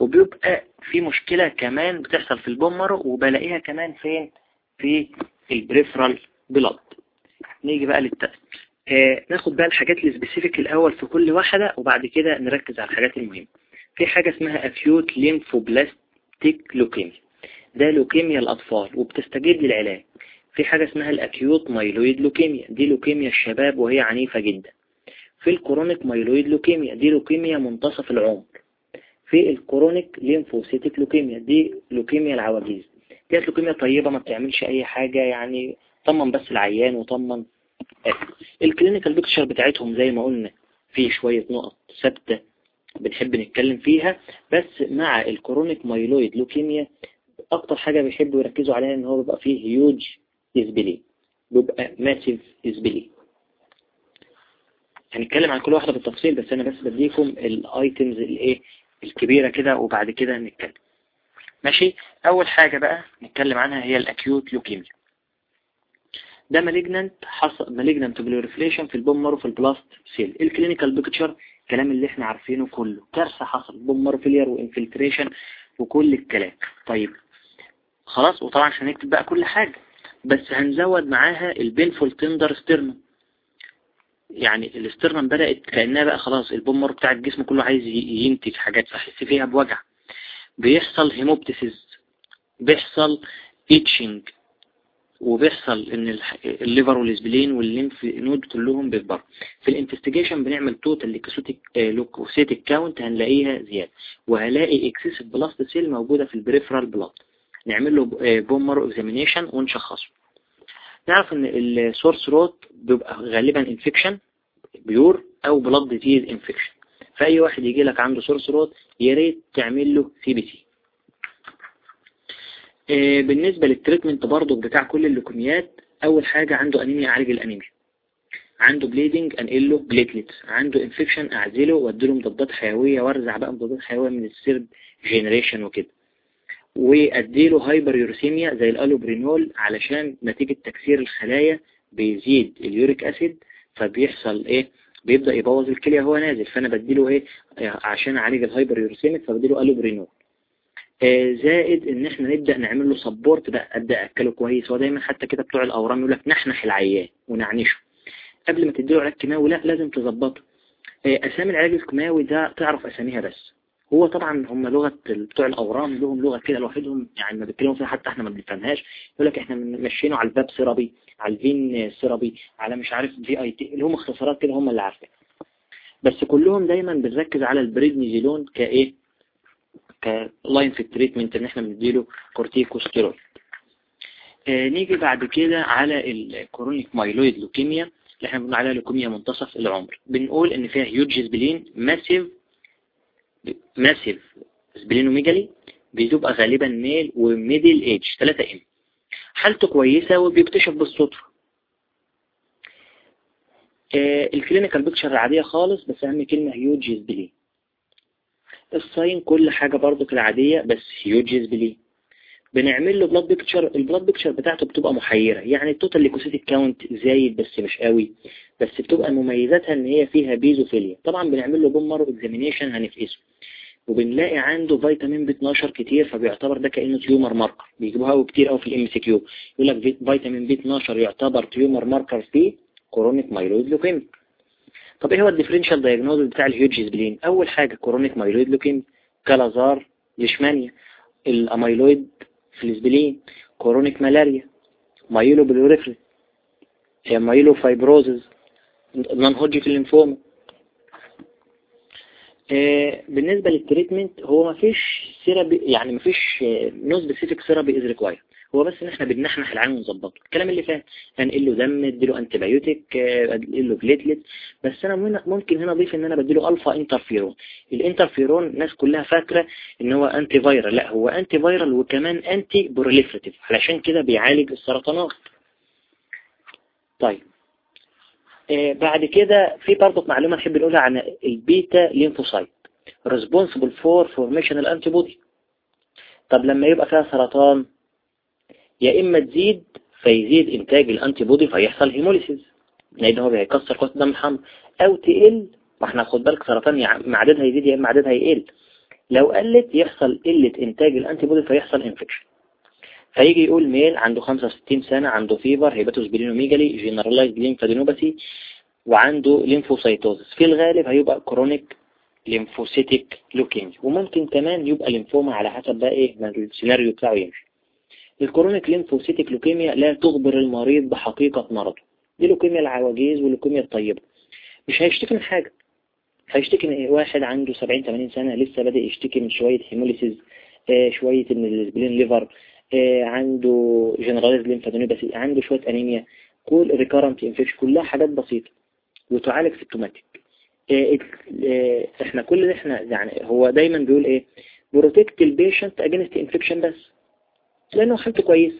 وبيبقى في مشكلة كمان بتحصل في ال bone marrow وبلاقيها كمان فين؟ في ال peripheral blood نيجي بقى للتأثير آه ناخد بقى الحاجات ال specific الأول في كل واحدة وبعد كده نركز على الحاجات المهمة. في حاجة اسمها acute lymphoblastic leukemia. ده لوكيميا الأطفال وبتستجيب للعلاج. في حاجة اسمها ال acute myeloid leukemia دي لوكيميا الشباب وهي عنيفة جدا. في ال chronic myeloid leukemia دي لوكيميا منتصف العمر. في ال chronic lymphocytic leukemia دي لوكيميا العواجيز. دي لوكيميا طيبة ما بتعملش أي حاجة يعني طمن بس العيان وطمن. ال clinical picture بتاعتهم زي ما قلنا في شوية نقط ثابتة. بنحب نتكلم فيها بس مع ال chronic myeloid leukemia أكتر حاجة بيحبوا يركزوا عليها إن هو بيبقى فيه huge spleen بيبقى massive spleen هنتكلم عن كل واحدة بالتفصيل بس أنا بس بديكم ال items الايه الكبيرة كده وبعد كده نتكلم ماشي؟ أول حاجة بقى نتكلم عنها هي ال acute leukemia ده malignant حصل malignant proliferation في ال bone marrow وفي ال blast cell ال clinical picture الكلام اللي إحنا عارفينه كله. كارثة حصل bone marrow failure و infiltration وكل الكلام. طيب خلاص وطبعا مش هنكتب بقى كل حاجة بس هنزود معاها ال painful tender sternum يعني ال sternum بدأت كأنها بقى خلاص ال bone marrow بتاع الجسم كله عايز ينتج حاجات فحس فيها بوجع. بيحصل hemoptysis بيحصل itching وبيحصل إن ال liver وال spleen وال lymph node كلهم بيكبروا. في ال investigation بنعمل total leukocytic leukocytic count هنلاقيها زيادة. وهلاقي excessive blast cell موجودة في ال peripheral blood نعمل له bone marrow examination ونشخصه. نعرف إن ال sore throat بيبقى غالبا infection pure أو blood disease infection فأي واحد يجي لك عنده sore throat يا ريت تعمل له CBC بالنسبة لل treatment برضو بتاع كل اللوكميات أول حاجة عنده أنيميا اعالج الأنيميا. عنده bleeding انقل له platelets عنده infection أعزله وأديله مضادات حيوية وأرزع بقى مضادات حيوية من ال third generation وكده. وأديله hyperuricemia زي ال allopurinol علشان نتيجة تكسير الخلايا بيزيد ال uric acid فبيحصل إيه؟ بيبدأ يبوظ الكلية هو نازل. فأنا بديله إيه؟ عشان أعالج ال hyperuricemic فبديله allopurinol. آه زائد إن إحنا نبدأ نعمل له support بقى أبدأ أكله كويس. هو دايما حتى كده بتوع الأورام يقول لك نحنح العيان وننعنشه. قبل ما تديله علاج كيماوي لا لازم تظبطه. آه أسامي العلاج الكيماوي ده تعرف أساميها بس. هو طبعا هم لغة بتوع الأورام لهم لغة كده لوحدهم يعني ما بيتكلموا فيها حتى إحنا ما بنفهمهاش. يقول لك إحنا مشينه على ال PAP therapy على ال VIN therapy على مش عارف VIT اللي هم اختصارات كده هم اللي عارفين بس كلهم دايما بنركز على البريدنيزيلون كإيه؟ line في ال treatment ان إحنا بنديله كورتيكوستيرويد آه نيجي بعد كده على ال chronic myeloid leukemia اللي إحنا بنقول عليها لوكيميا منتصف العمر. بنقول إن فيها huge spleen massive massive splenomegaly بيبقى غالبا male و middle age 3 ام حالته كويسة وبيكتشف بالصدفة. آه ال clinical picture العادية خالص بس أهم كلمة huge spleen ال sign كل حاجة برضو العادية بس huge spleen بنعمل له blood picture ال blood picture بتاعته بتبقى محيرة. يعني ال total leukocytic count زايد بس مش قوي بس بتبقى مميزاتها إن هي فيها basophilia. طبعا بنعمل له bone marrow examination هنفقسه. وبنلاقي عنده فيتامين B 12 كتير فبيعتبر ده كأنه tumor marker بيجيبوها قوي كتير قوي في ال MCQ يقول لك فيتامين B 12 يعتبر tumor marker في chronic myeloid leukemia طب إيه هو ال differential diagnosis بتاع ال huge spleen أول حاجة chronic myeloid leukemia kala-azar ليشمانيا الأميلويد في ال spleen chronic ملاريا myeloproliferative myelofibrosis non-Hodgkin lymphoma آه بالنسبة لل treatment هو ما فيش therapy يعني ما فيش no specific therapy is required هو بس إن إحنا بنحنح العيان ونظبطه. الكلام اللي فات هنقل له دم اديله antibiotic اديله platelet بس أنا ممكن هنا أضيف إن أنا بديله alpha interferon ال interferon الناس كلها فاكرة إن هو antiviral لا هو antiviral وكمان antiproliferative علشان كده بيعالج السرطانات. طيب. آه بعد كده في برضه معلومة نحب نقولها عن ال B lymphocyte. responsible for formation ال antibody طب لما يبقى فيها سرطان يا إما تزيد فيزيد إنتاج ال antibody فيحصل hemolysis لأن هو بيكسر كتلة الدم الحمراء أو تقل ما إحنا خد بالك سرطان يا عددها يزيد يا إما عددها يقل. لو قلت يحصل قلة إنتاج ال antibody فيحصل infection فيجي يقول male عنده 65 سنة عنده fever hepatosplenomegaly generalized lymphadenopathy وعنده lymphocytosis في الغالب هيبقى chronic lymphocytic leukemia وممكن كمان يبقى ليمفوما على حسب بقى إيه السيناريو بتاعه يمشي. ال chronic lymphocytic leukemia لا تخبر المريض بحقيقة مرضه. دي لوكيميا العواجيز واللوكيميا الطيبة. مش هيشتكي من حاجة. هيشتكي من واحد عنده 70-80 سنة لسه بدأ يشتكي من شوية hemolysis آه شوية من ال spleen liver آه عنده generalized lymphadenopathy عنده شوية انيميا كل recurrent infection كلها حاجات بسيطة. وتعالج symptomatic آه آه إحنا كل اللي إحنا يعني هو دايما بيقول إيه؟ protect ال patient against infection بس. لأنه حالته كويس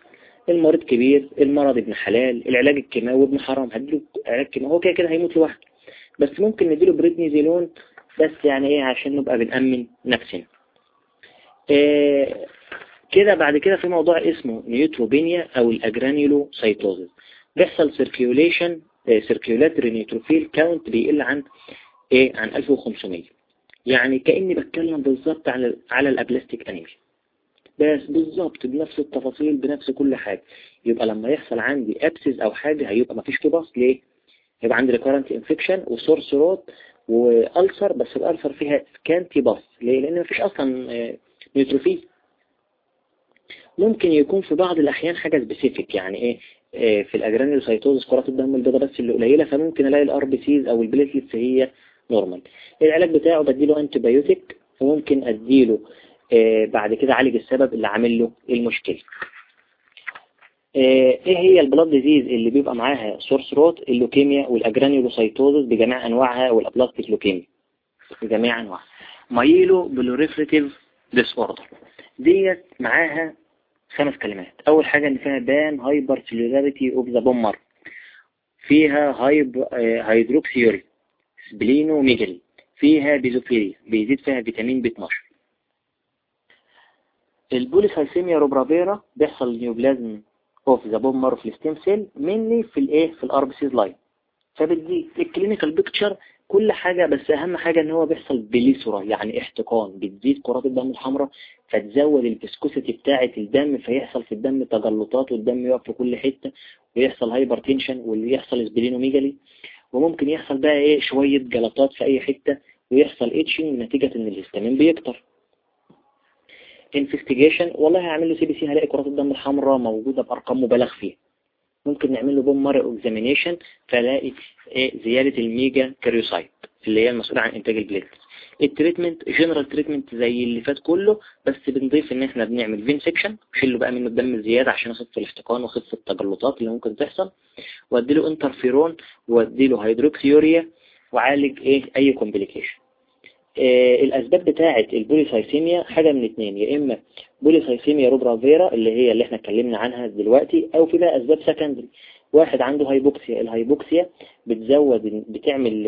المريض كبير المرض ابن حلال العلاج الكيماوي ابن حرام. هديله علاج كيماوي. هو كده كده هيموت لوحده. بس ممكن نديله بريدنيزيلون بس يعني إيه عشان نبقى بنأمن نفسنا. إيه كده بعد كده في موضوع اسمه neutropenia أو ال agranulocytosis بيحصل circulation circulatory neutrophil count بيقل عن إيه؟ عن 1500 يعني كأني بتكلم بالظبط على على ال aplastic anemia بس بالظبط بنفس التفاصيل بنفس كل حاجة. يبقى لما يحصل عندي abscess أو حاجة هيبقى مفيش pus. ليه؟ يبقى عندي recurrent infection و sore throat و ulcer بس ال ulcer فيها scanty pus ليه؟ لأن مفيش أصلا neutrophil ممكن يكون في بعض الأحيان حاجة specific يعني إيه؟ في ال agranulocytosis كرات الدم البيضاء بس اللي قليلة فممكن ألاقي ال RBCs أو ال platelets هي normal العلاج بتاعه بديله antibiotic وممكن أديله آه بعد كده عالج السبب اللي عامل له المشكلة. آه إيه هي ال blood disease اللي بيبقى معاها sore throat ال leukemia وال agranulocytosis بجميع أنواعها وال aplastic leukemia بجميع أنواعها. myeloproliferative disorder ديت معاها خمس كلمات. أول حاجة إن فيها pan hypercellularity of the bone marrow فيها hyperuricemia splenomegaly فيها basophilia بيزيد فيها فيتامين B 12 ال polycythemia rubra vera بيحصل neoplasm of the bone marrow في ال stem cell يعني في الايه في ال RBCs line فبتزيد ال clinical picture كل حاجة بس أهم حاجة إن هو بيحصل plethora يعني احتقان. بتزيد كرات الدم الحمراء فتزود ال viscosity بتاعة الدم فيحصل في الدم تجلطات والدم يقف في كل حتة ويحصل hypertension واللي يحصل splenomegaly وممكن يحصل بقى إيه شوية جلطات في أي حتة ويحصل itching نتيجة إن الهستامين بيكتر. investigation والله هعمل له CBC هلاقي كرات الدم الحمراء موجودة بأرقام مبالغ فيها. ممكن نعمل له bone marrow examination فلاقي إيه؟ زيادة ال megakaryocyte اللي هي المسؤولة عن إنتاج ال platelets ال treatment general treatment زي اللي فات كله بس بنضيف إن إحنا بنعمل venesection شيله بقى منه الدم الزيادة عشان اخف الاحتقان واخف التجلطات اللي ممكن تحصل. وأديله انترفيرون وأديله hydroxyurea وعالج إيه؟ أي complication الأسباب بتاعة ال polycythemia حاجة من اتنين يا إما polycythemia rubra vera اللي هي اللي إحنا اتكلمنا عنها دلوقتي أو في بقى أسباب secondary واحد عنده hypoxia ال hypoxia بتزود بتعمل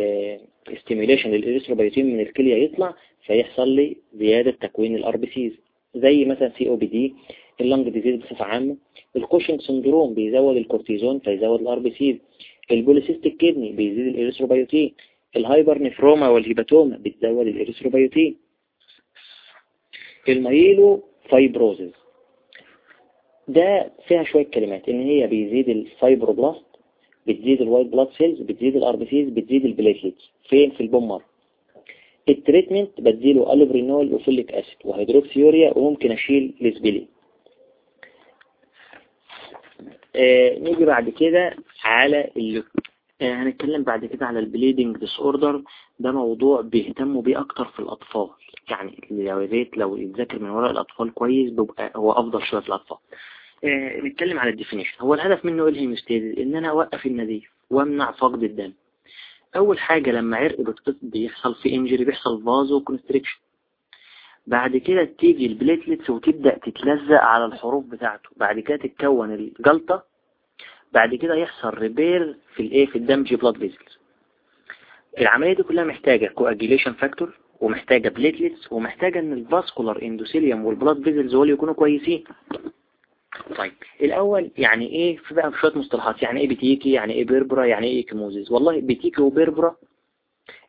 stimulation لل erythropoietin من الكلية يطلع فيحصل لي زيادة تكوين ال RBCs زي مثلا COPD ال lung disease بصفة عامة. ال Cushing syndrome بيزود الكورتيزون فيزود ال RBCs ال polycystic kidney بيزيد ال erythropoietin ال hypernephroma وال hepatoma بتزود الإريثروبيوتين ال myelofibrosis ده فيها شوية كلمات إن هي بيزيد ال fibroblast بتزيد ال white blood cells بتزيد ال RBCs بتزيد ال platelets فين؟ في ال bone marrow ال treatment بديله allopurinol و folic acid و hydroxyurea وممكن أشيل ال spleen آه نيجي بعد كده على اللي آه هنتكلم بعد كده على ال bleeding disorder ده موضوع بيهتموا بيه أكتر في الأطفال. يعني يا ريت لو يتذاكر من وراء الأطفال كويس بيبقى هو أفضل شوية في الأطفال. آه نتكلم على ال definition هو الهدف منه إيه ال hemostasis إن أنا أوقف النزيف وأمنع فقد الدم. أول حاجة لما عرق بيحصل في injury بيحصل vasoconstriction بعد كده تيجي ال platelets وتبدأ تتلزق على الحروف بتاعته. بعد كده تتكون الجلطة بعد كده يحصل repair في الايه في ال damaged blood vessels العملية دي كلها محتاجة coagulation factor ومحتاجة platelets ومحتاجة إن ال vascular endothelium وال blood vessels هو اللي يكونوا كويسين. طيب الأول يعني إيه؟ في بقى شوية مصطلحات. يعني إيه petechiae؟ يعني إيه purpura؟ يعني إيه ecchymosis والله petechiae و purpura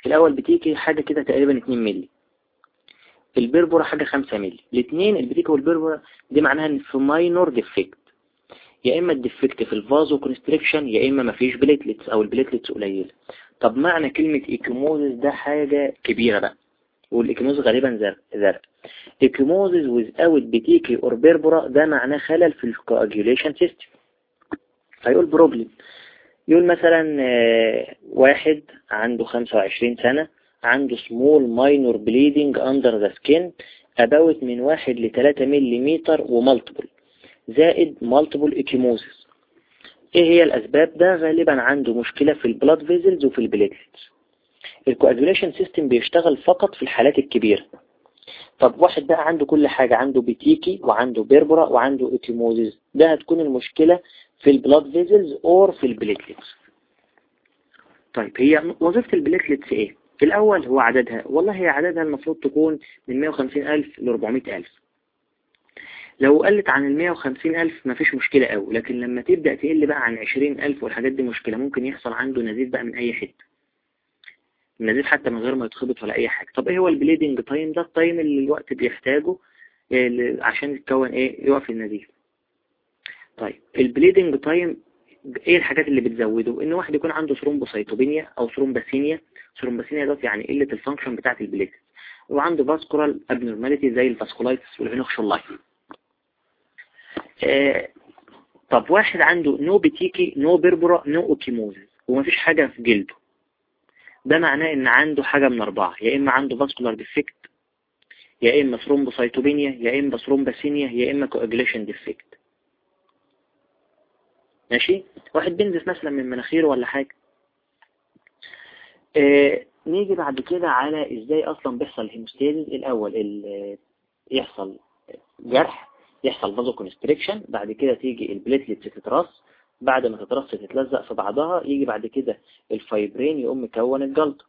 الأول petechiae حاجة كده تقريبا 2 مللي. ال purpura حاجة 5 مللي. الاثنين ال petechiae وال purpura دي معناها إن في minor defect يا إما ال defect في ال vasoconstriction يا إما مفيش platelets أو ال platelets قليله طب معنى كلمة ecchymosis ده حاجة كبيرة بقى وال ecchymosis غالبا زرق زرق. ecchymosis without petechiae or purpura ده معناه خلل في ال coagulation system هيقول problem يقول مثلا آه، واحد عنده 25 سنة عنده small minor bleeding under the skin about من واحد لتلاتة مليمتر و multiple زائد multiple ecchymosis إيه هي الأسباب؟ ده غالبا عنده مشكلة في ال blood vessels وفي ال platelets ال coagulation system بيشتغل فقط في الحالات الكبيرة. طب واحد بقى عنده كل حاجة عنده petechiae وعنده purpura وعنده ecchymosis ده هتكون المشكلة في ال blood vessels or في ال platelets طيب هي وظيفة ال platelets إيه؟ الأول هو عددها. والله هي عددها المفروض تكون من 150 ألف ل 400 ألف. لو قلت عن ال 150 ألف مفيش مشكلة أوي لكن لما تبدأ تقل بقى عن 20 ألف والحاجات دي مشكلة ممكن يحصل عنده نزيف بقى من أي حتة. النزيف حتى من غير ما يتخبط ولا أي حاجة. طب إيه هو ال bleeding time ده؟ ال time اللي الوقت بيحتاجه آه، عشان يتكون إيه؟ يقف النزيف. طيب ال bleeding time إيه الحاجات اللي بتزوده؟ إن واحد يكون عنده thrombocytopenia أو thrombasthenia thrombasthenia دوت يعني قلة ال function بتاعة ال platelet وعنده vascular abnormality زي ال vasculitis والفينوكشولايت آه طب واحد عنده no petechiae no purpura no ecchymosis ومفيش حاجة في جلده. ده معناه إن عنده حاجة من أربعة يا إما عنده vascular defect يا إما thrombocytopenia يا إما thrombasthenia يا إما coagulation defect ماشي؟ واحد بينزف مثلا من مناخيره ولا حاجة. آه نيجي بعد كده على إزاي أصلا بيحصل ال hemostasis الأول يحصل جرح يحصل vasoconstriction بعد كده تيجي ال platelet تترص بعد ما تترص تتلزق في بعضها يجي بعد كده الفايبرين يقوم مكون الجلطة.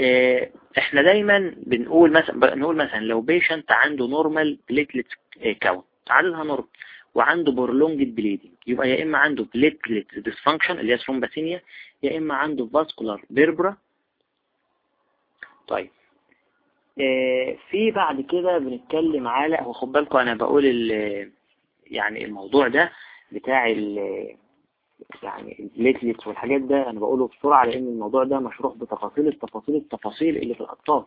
آه إحنا دايما بنقول مثلا بنقول مثلا لو patient عنده normal platelet count عددها normal وعنده prolonged bleeding يبقى يا إما عنده platelet dysfunction اللي هي thrombasthenia يا إما عنده vascular purpura طيب. في بعد كده بنتكلم على هو خد بالكم أنا بقول يعني الموضوع ده بتاع ال يعني ال platelet والحاجات ده أنا بقوله بسرعة لأن الموضوع ده مشروح بتفاصيل التفاصيل التفاصيل اللي في الأطفال.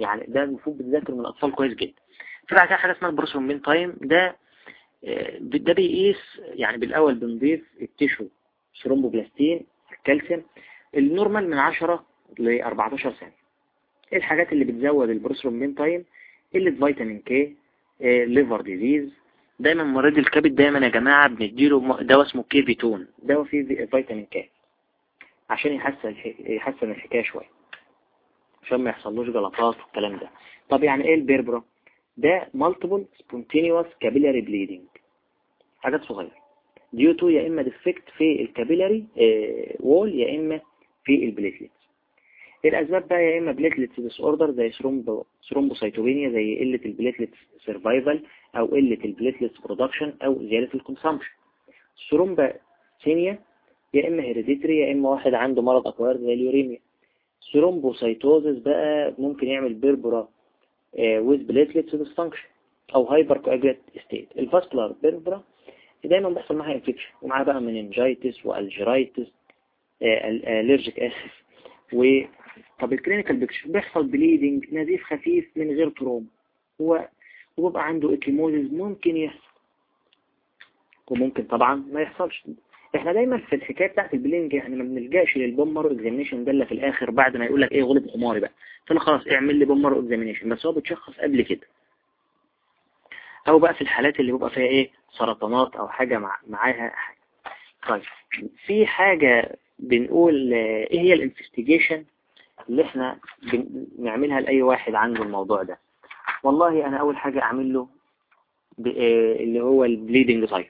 يعني ده المفروض بتذاكر من الأطفال كويس جدا. في بعد كده حاجة اسمها ال prothrombin time. ده ده بيقيس يعني بالأول بنضيف ال tissue thromboplastin الكالسيوم ال normal من 10 ل 14 سنة إيه الحاجات اللي بتزود ال prothrombin time؟ قلة فيتامين K liver disease دايما مريض الكبد دايما يا جماعة بنديله دواء اسمه كي فيتون دواء فيه فيتامين K عشان يحسن يحسن الحكاية شوية. عشان ما يحصلوش جلطات والكلام ده. طب يعني إيه ال purpura ده multiple spontaneous capillary bleeding. حاجات صغيرة. due to يا إما defect في ال capillary wall يا إما في ال platelets الأسباب بقى؟ يا إما platelets disorder زي thrombocytopenia زي قلة ال platelets survival أو قلة ال platelets production أو زيادة ال consumption thrombasthenia يا إما hereditary يا إما واحد عنده مرض acquired زي ال uremia. ثرومبوسيتوزس بقى ممكن يعمل بيربرا with platelets dysfunction أو هايبر كواجولات ستيت الفاسكولار بيربرا دايما بيحصل معاها انفكشن ومعاها بقى مننجايتس والجرايتس الرجيك اسف و طب الكلينيكال بيكتشر بيحصل بليدنج نزيف خفيف من غير تروم هو وبيبقى عنده اكيموزيز ممكن يحصل. وممكن طبعا ما يحصلش. إحنا دايما في الحكاية بتاعت ال bleeding يعني ما بنلجأش لل bone marrow examination ده في الآخر بعد ما يقول لك إيه غلط حماري بقى. فأنا خلاص اعمل لي bone marrow examination بس هو بتشخص قبل كده. أو بقى في الحالات اللي بيبقى فيها إيه؟ سرطانات أو حاجة مع معاها حاجة. طيب في حاجة بنقول إيه هي ال investigation اللي إحنا بنعملها لأي واحد عنده الموضوع ده. والله أنا أول حاجة أعمل له اللي هو ال bleeding time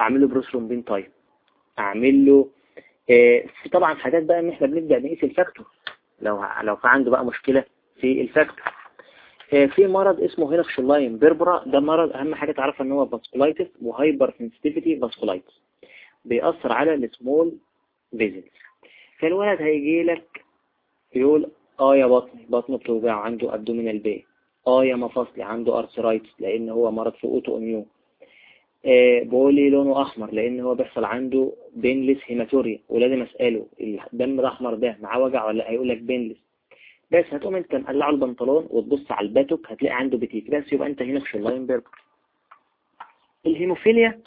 أعمل له prothrombin time أعمل له في طبعا حاجات بقى إن إحنا بنبدأ نقيس ال factor. لو لو عنده بقى مشكلة في ال factor. في مرض اسمه Henoch-Schönlein purpura. ده مرض أهم حاجة تعرفها إن هو vasculitis و hypersensitivity vasculitis بيأثر على ال small vessels فالولد هيجي لك يقول آه يا بطني بطنه بتوجعه عنده abdominal pain آه يا مفاصلي عنده arthritis لأن هو مرض في autoimmune آه بولي لونه أحمر؟ لأن هو بيحصل عنده painless hematuria ولازم أسأله الدم الأحمر ده معاه وجع ولا هيقول لك painless؟ بس هتقوم أنت مقلعه البنطلون وتبص على ال buttock هتلاقي عنده petechiae بس يبقى أنت هنا في Schönlein purpura الهيموفيليا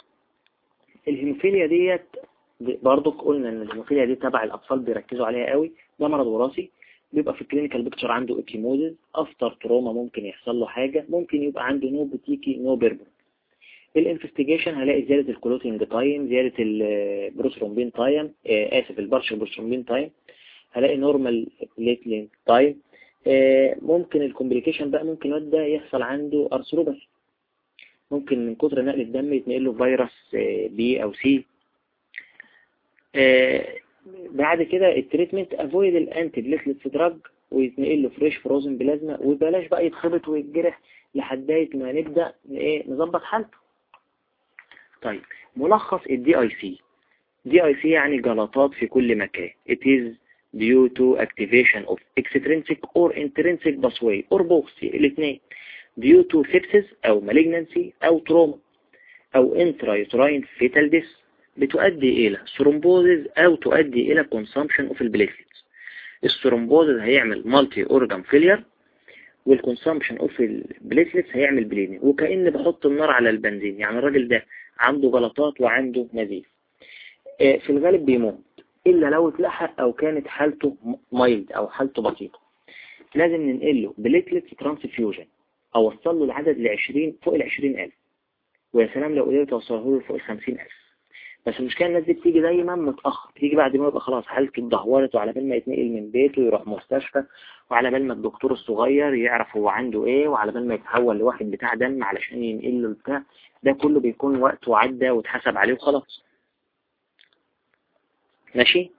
الهيموفيليا ديت برضو قلنا إن الهيموفيليا دي تبع الأطفال بيركزوا عليها قوي. ده مرض وراثي. بيبقى في ال clinical picture عنده ecchymosis after trauma ممكن يحصل له حاجة. ممكن يبقى عنده no petechiae no purpura ال investigation هلاقي زيادة ال clotting time زيادة ال prothrombin time آسف ال partial prothrombin time هلاقي normal bleeding time ممكن ال complication بقى ممكن يبدا يحصل عنده arthropathy ممكن من كتر نقل الدم يتنقل له فيروس B أو C بعد كده ال treatment avoid ال antiplatelet drug ويتنقل له fresh frozen plasma وبلاش بقى يتخبط ويتجرح لحد ما نبدأ إيه نظبط حالته. طيب ملخص ال DIC DIC يعني جلطات في كل مكان. It is due to activation of extrinsic or intrinsic pathway or both الاثنين due to sepsis أو malignancy أو trauma أو intrauterine fetal death بتؤدي إلى thrombosis أو تؤدي إلى consumption of ال platelets ال thrombosis هيعمل multi organ failure وال consumption of ال platelets هيعمل bleeding وكأن بحط النار على البنزين يعني الراجل ده عنده جلطات وعنده نزيف في الغالب بيموت إلا لو اتلحق أو كانت حالته mild أو حالته بسيطة لازم ننقله platelet transfusion أوصل له العدد لعشرين فوق العشرين ألف. ويا سلام لو قدرت أوصله له فوق الخمسين ألف. بس المشكلة الناس دي بتيجي دايما متأخر بتيجي بعد ما يبقى خلاص حالته اتدهورت وعلى بال ما يتنقل من بيته يروح مستشفى وعلى بال ما الدكتور الصغير يعرف هو عنده إيه وعلى بال ما يتحول لواحد بتاع دم علشان ينقل له البتاع ده كله بيكون وقت وعدى واتحسب عليه وخلاص. ماشي؟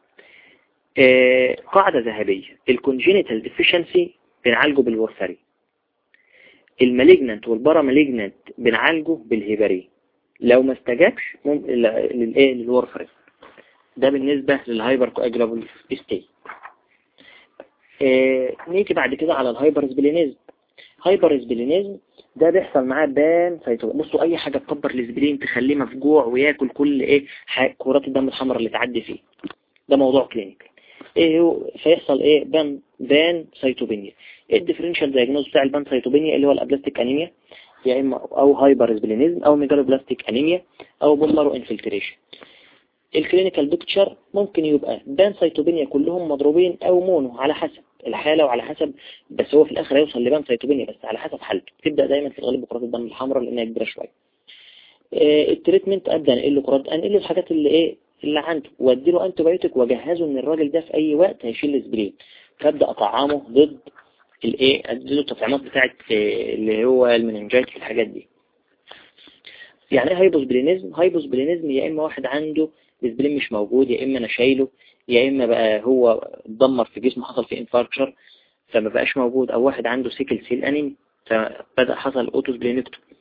آه قاعدة ذهبية. ال congenital deficiency بنعالجه ال malignant وال para malignant بنعالجه بالهيبري لو ما استجابش للإيه؟ لل warfarin ده بالنسبة لل hypercoagulable state آه نيجي بعد كده على ال hypersplenism hypersplenism ده بيحصل معاه pancytopenia بصوا أي حاجة تكبر ال spleen تخليه مفجوع وياكل كل إيه؟ كرات الدم الحمراء اللي تعدي فيه. ده موضوع clinical. إيه هو؟ فيحصل إيه؟ pan pancytopenia إيه ال differential diagnosis بتاع ال pancytopenia اللي هو ال aplastic anemia يا إما أو hyper أو megaloblastic anemia أو bone marrow infiltration ال clinical picture ممكن يبقى pancytopenia كلهم مضروبين أو mono على حسب الحالة وعلى حسب بس هو في الآخر هيوصل ل pancytopenia بس على حسب حالته. تبدأ دايما في الغالب بكرات الدم الحمراء لأنها كبيرة شوية. آه ال treatment ابدا انقل له كرات انقل له الحاجات اللي إيه اللي عنده؟ وادي له antibiotic وأجهزه إن الراجل ده في أي وقت هيشيل ال spleen فأبدأ أطعمه ضد الايه ادي له التطعيمات بتاعت اللي هو ال meningitis في الحاجات دي. يعني إيه hyposplenism hyposplenism يا إما واحد عنده ال spleen مش موجود يا إما أنا شايله يا إما بقى هو اتدمر في جسمه حصل فيه infarction فما بقاش موجود أو واحد عنده sickle cell anemia فبدأ حصل autosplenectomy آه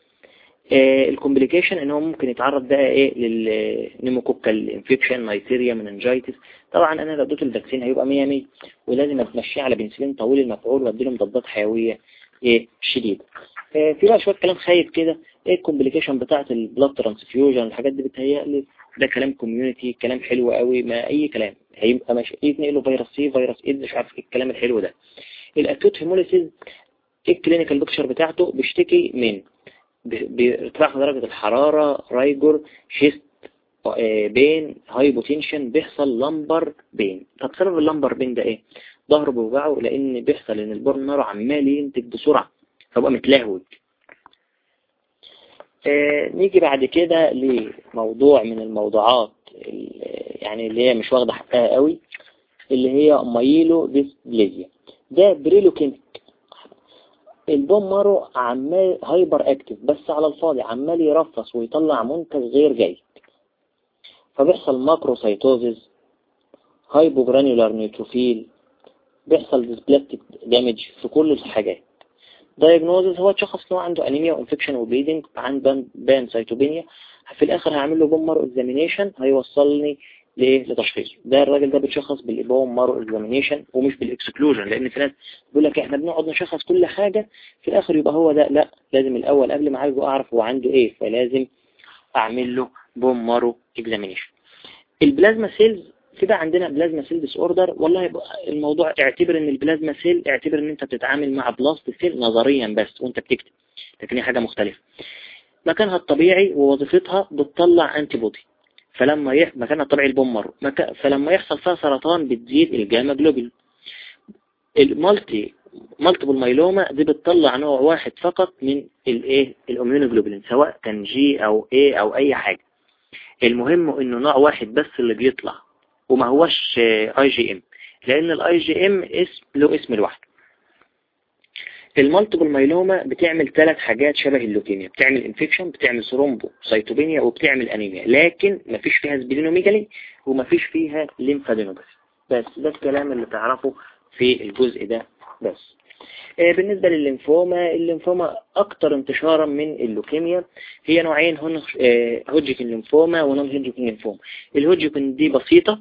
ال complication إن هو ممكن يتعرض بقى إيه لل pneumococcal infection Neisseria meningitidis. طبعا أنا لو اديته ال vaccine هيبقى 100 100 ولازم أمشيه على بنسلين طويل المفعول وادي له مضادات حيوية إيه شديدة. آه في بقى شوية كلام خايف كده إيه ال complication بتاعة ال blood transfusion الحاجات دي بتهيألي ده كلام community كلام حلو قوي ما أي كلام. هيبقى ماشي. يتنقله فيروس C فيروس ايدز مش عارف الكلام الحلو ده. ال acute hemolysis ال clinical picture بتاعته بيشتكي من بارتفاع درجة الحرارة rigor chest pain hypotension بيحصل lumbar pain. طب سبب ال lumbar pain ده إيه؟ ظهره بيوجعه لأن بيحصل إن ال bone marrow عمال ينتج بسرعة فبقى متلهوج. آه نيجي بعد كده لموضوع من الموضوعات يعني اللي هي مش واخدة حقها قوي اللي هي myelodysplasia. ده preleukemic ال bone marrow عمال hyperactive بس على الفاضي عمال يرفص ويطلع منتج غير جيد. فبيحصل macrocytosis hypogranular neutrophil بيحصل dysplastic damage في كل الحاجات. diagnosis هو تشخص له عنده anemia و infection و bleeding عن pan, pancytopenia في الآخر هعمل له bone marrow examination هيوصلني لايه لتشخيص. ده الراجل ده بيتشخص بال bone marrow examination ومش بال exclusion لأن في ناس بيقول لك إحنا بنقعد نشخص كل حاجة في الآخر يبقى هو ده لا لازم الأول قبل ما اعالجه أعرف هو عنده إيه فلازم أعمل له bone marrow examination ال plasma cells بقى عندنا plasma cell disorder والله الموضوع اعتبر إن ال plasma cell اعتبر إن أنت بتتعامل مع blast cell نظريا بس وأنت بتكتب. لكن هي حاجة مختلفة. مكانها الطبيعي ووظيفتها بتطلع antibody فلما يح... مكانها الطبيعي ال bone marrow مك... فلما يحصل فيها سرطان بتزيد ال gamma globulin ال multi multiple myeloma دي بتطلع نوع واحد فقط من الايه ال immunoglobulin سواء كان G أو A أو أي حاجة. المهم إنه نوع واحد بس اللي بيطلع وما هوش IgM لأن ال IgM اسم له اسم لوحده. ال multiple myeloma بتعمل ثلاث حاجات شبه اللوكيميا. بتعمل infection بتعمل thrombocytopenia وبتعمل انيميا لكن مفيش فيها splenomegaly ومفيش فيها lymphadenopathy بس ده الكلام اللي تعرفه في الجزء ده بس. بالنسبة للل lymphoma ال lymphoma أكتر انتشارا من اللوكيميا. هي نوعين Hodgkin lymphoma و non-Hodgkin lymphoma. الهوجيكن دي بسيطة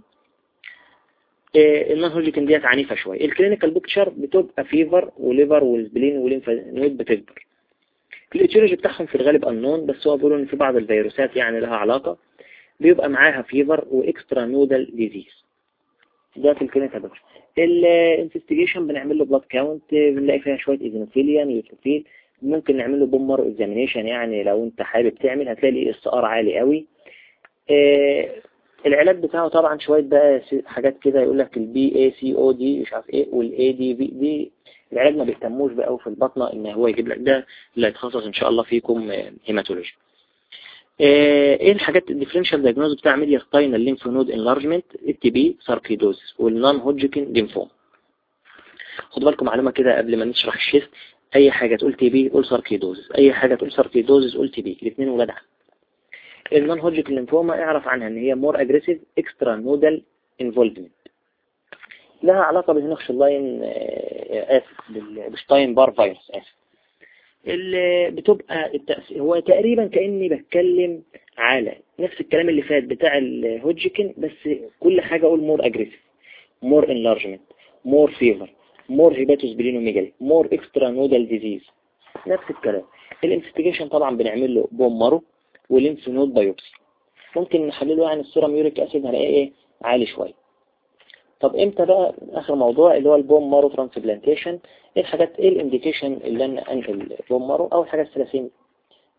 ال non-Hodgkin ديت عنيفة شوية. ال clinical picture بتبقى فيفر وليفر والسبلين والليمفانويد بتكبر. ال etiology بتاعهم في الغالب انون بس هو بيقولوا إن في بعض الفيروسات يعني لها علاقة. بيبقى معاها fever و extranodal disease ده في ال clinical picture ال investigation بنعمل له blood count بنلاقي فيها شوية eosinophilia neutrophil ممكن نعمل له bone marrow examination يعني لو أنت حابب تعمل هتلاقي ال ESR عالي قوي. العلاج بتاعه طبعا شوية بقى حاجات كده يقول لك البي اي سي أو دي مش عارف إيه وال ABVD ده العلاج ما بيهتموش بقى في البطنة إن هو يجيب لك ده اللي هيتخصص إن شاء الله فيكم hematology. إيه الحاجات ال differential diagnosis بتاع mediastinal lymph node enlargement ال TB sarcoidosis وال non-Hodgkin lymphoma خدوا بالكم معلومة كده قبل ما نشرح ال chest أي حاجة تقول TB قول sarcoidosis أي حاجة تقول sarcoidosis قول TB الاثنين ولاد عم. ال non-Hodgkin lymphoma اعرف عنها إن هي more aggressive extranodal involvement لها علاقة بالهنوخش لاين اسف بال Epstein-Barr virus اسف اللي بتبقى التأثير هو تقريبا كأني بتكلم على نفس الكلام اللي فات بتاع الهوجيكن بس كل حاجة أقول more aggressive more enlargement more fever more hepatosplenomegaly more extranodal disease نفس الكلام. ال investigation طبعا بنعمل له bone و lymph node biopsy ممكن نحلله يعني ال serum uric acid هنلاقيه إيه؟ عالي شوية. طب إمتى بقى آخر موضوع اللي هو ال bone marrow transplantation؟ إيه الحاجات إيه ال indication اللي أنا أنقل ال bone marrow؟ اول حاجة الثلاثين.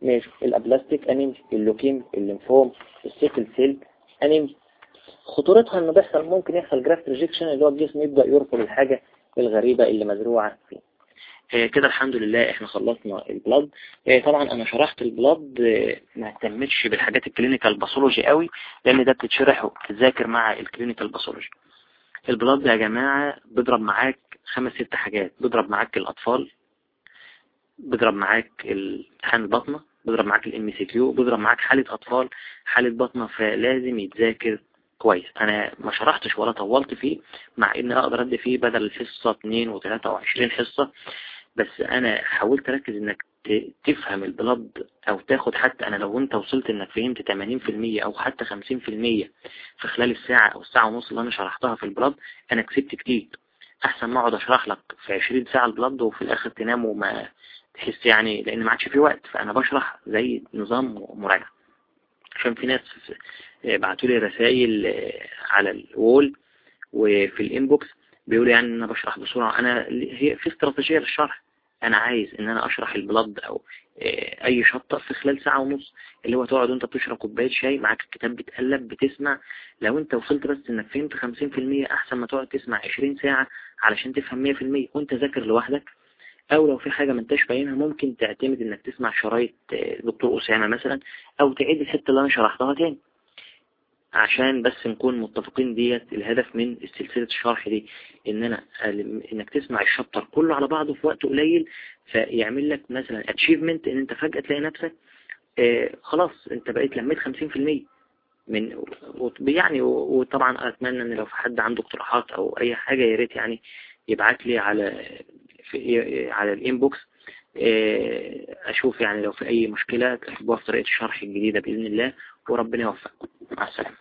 ماشي. الأبلاستيك أنيم اللوكيم الليمفوم السيكل سيل أنيم. خطورتها إنه بيحصل ممكن يحصل graft rejection اللي هو الجسم يبدأ يرفض الحاجة الغريبة اللي مزروعة فيه. كده الحمد لله إحنا خلصنا ال blood طبعا أنا شرحت ال blood ما اهتمتش بالحاجات ال clinical pathology قوي لأن ده بتتشرح وبتذاكر مع ال clinical pathology ال blood يا جماعة بيضرب معاك خمس ست حاجات. بيضرب معاك الأطفال بيضرب معاك امتحان البطنة بيضرب معاك ال MCQ بيضرب معاك حالة أطفال. حالة بطنة فلازم يتذاكر كويس. أنا ما شرحتش ولا طولت فيه مع ان أقدر أدي فيه بدل الحصة 2 و3 و20 حصة. بس أنا حاولت أركز إنك تفهم البلد أو تاخد حتى أنا لو أنت وصلت إنك فهمت 80% أو حتى 50% في خلال الساعة أو الساعة ونص اللي أنا شرحتها في البلد أنا كسبت كتير. أحسن ما أقعد أشرح لك في 20 ساعة البلد وفي الآخر تنام وما تحس يعني لأن ما عادش في وقت. فأنا بشرح زي نظام مراجعة. عشان في ناس بعتوا لي رسائل على الوول وفي الإنبوكس بيقولوا يعني إن أنا بشرح بسرعة. أنا هي في استراتيجية للشرح. أنا عايز إن أنا أشرح البلد أو أي شطة في خلال ساعة ونص اللي هو تقعد وأنت بتشرب كوباية شاي معاك الكتاب بتقلب بتسمع. لو أنت وصلت بس إنك فهمت 50% أحسن ما تقعد تسمع 20 ساعة علشان تفهم 100% وأنت ذاكر لوحدك. أو لو في حاجة ما انتش فاهمها ممكن تعتمد إنك تسمع شرايط دكتور أسامة مثلا أو تعيد الحتة اللي أنا شرحتها تاني. عشان بس نكون متفقين ديت الهدف من سلسلة الشرح دي إن أنا إنك تسمع الشابتر كله على بعضه في وقت قليل فيعمل لك مثلا اتشيفمنت إن أنت فجأة تلاقي نفسك آه خلاص أنت بقيت لميت 50% من يعني وطبعا أتمنى إن لو في حد عنده اقتراحات أو أي حاجة يا ريت يعني يبعت لي على في على الإنبوكس أشوف يعني لو في أي مشكلة تحبوها في طريقة الشرح الجديدة بإذن الله وربنا يوفقكم مع السلامة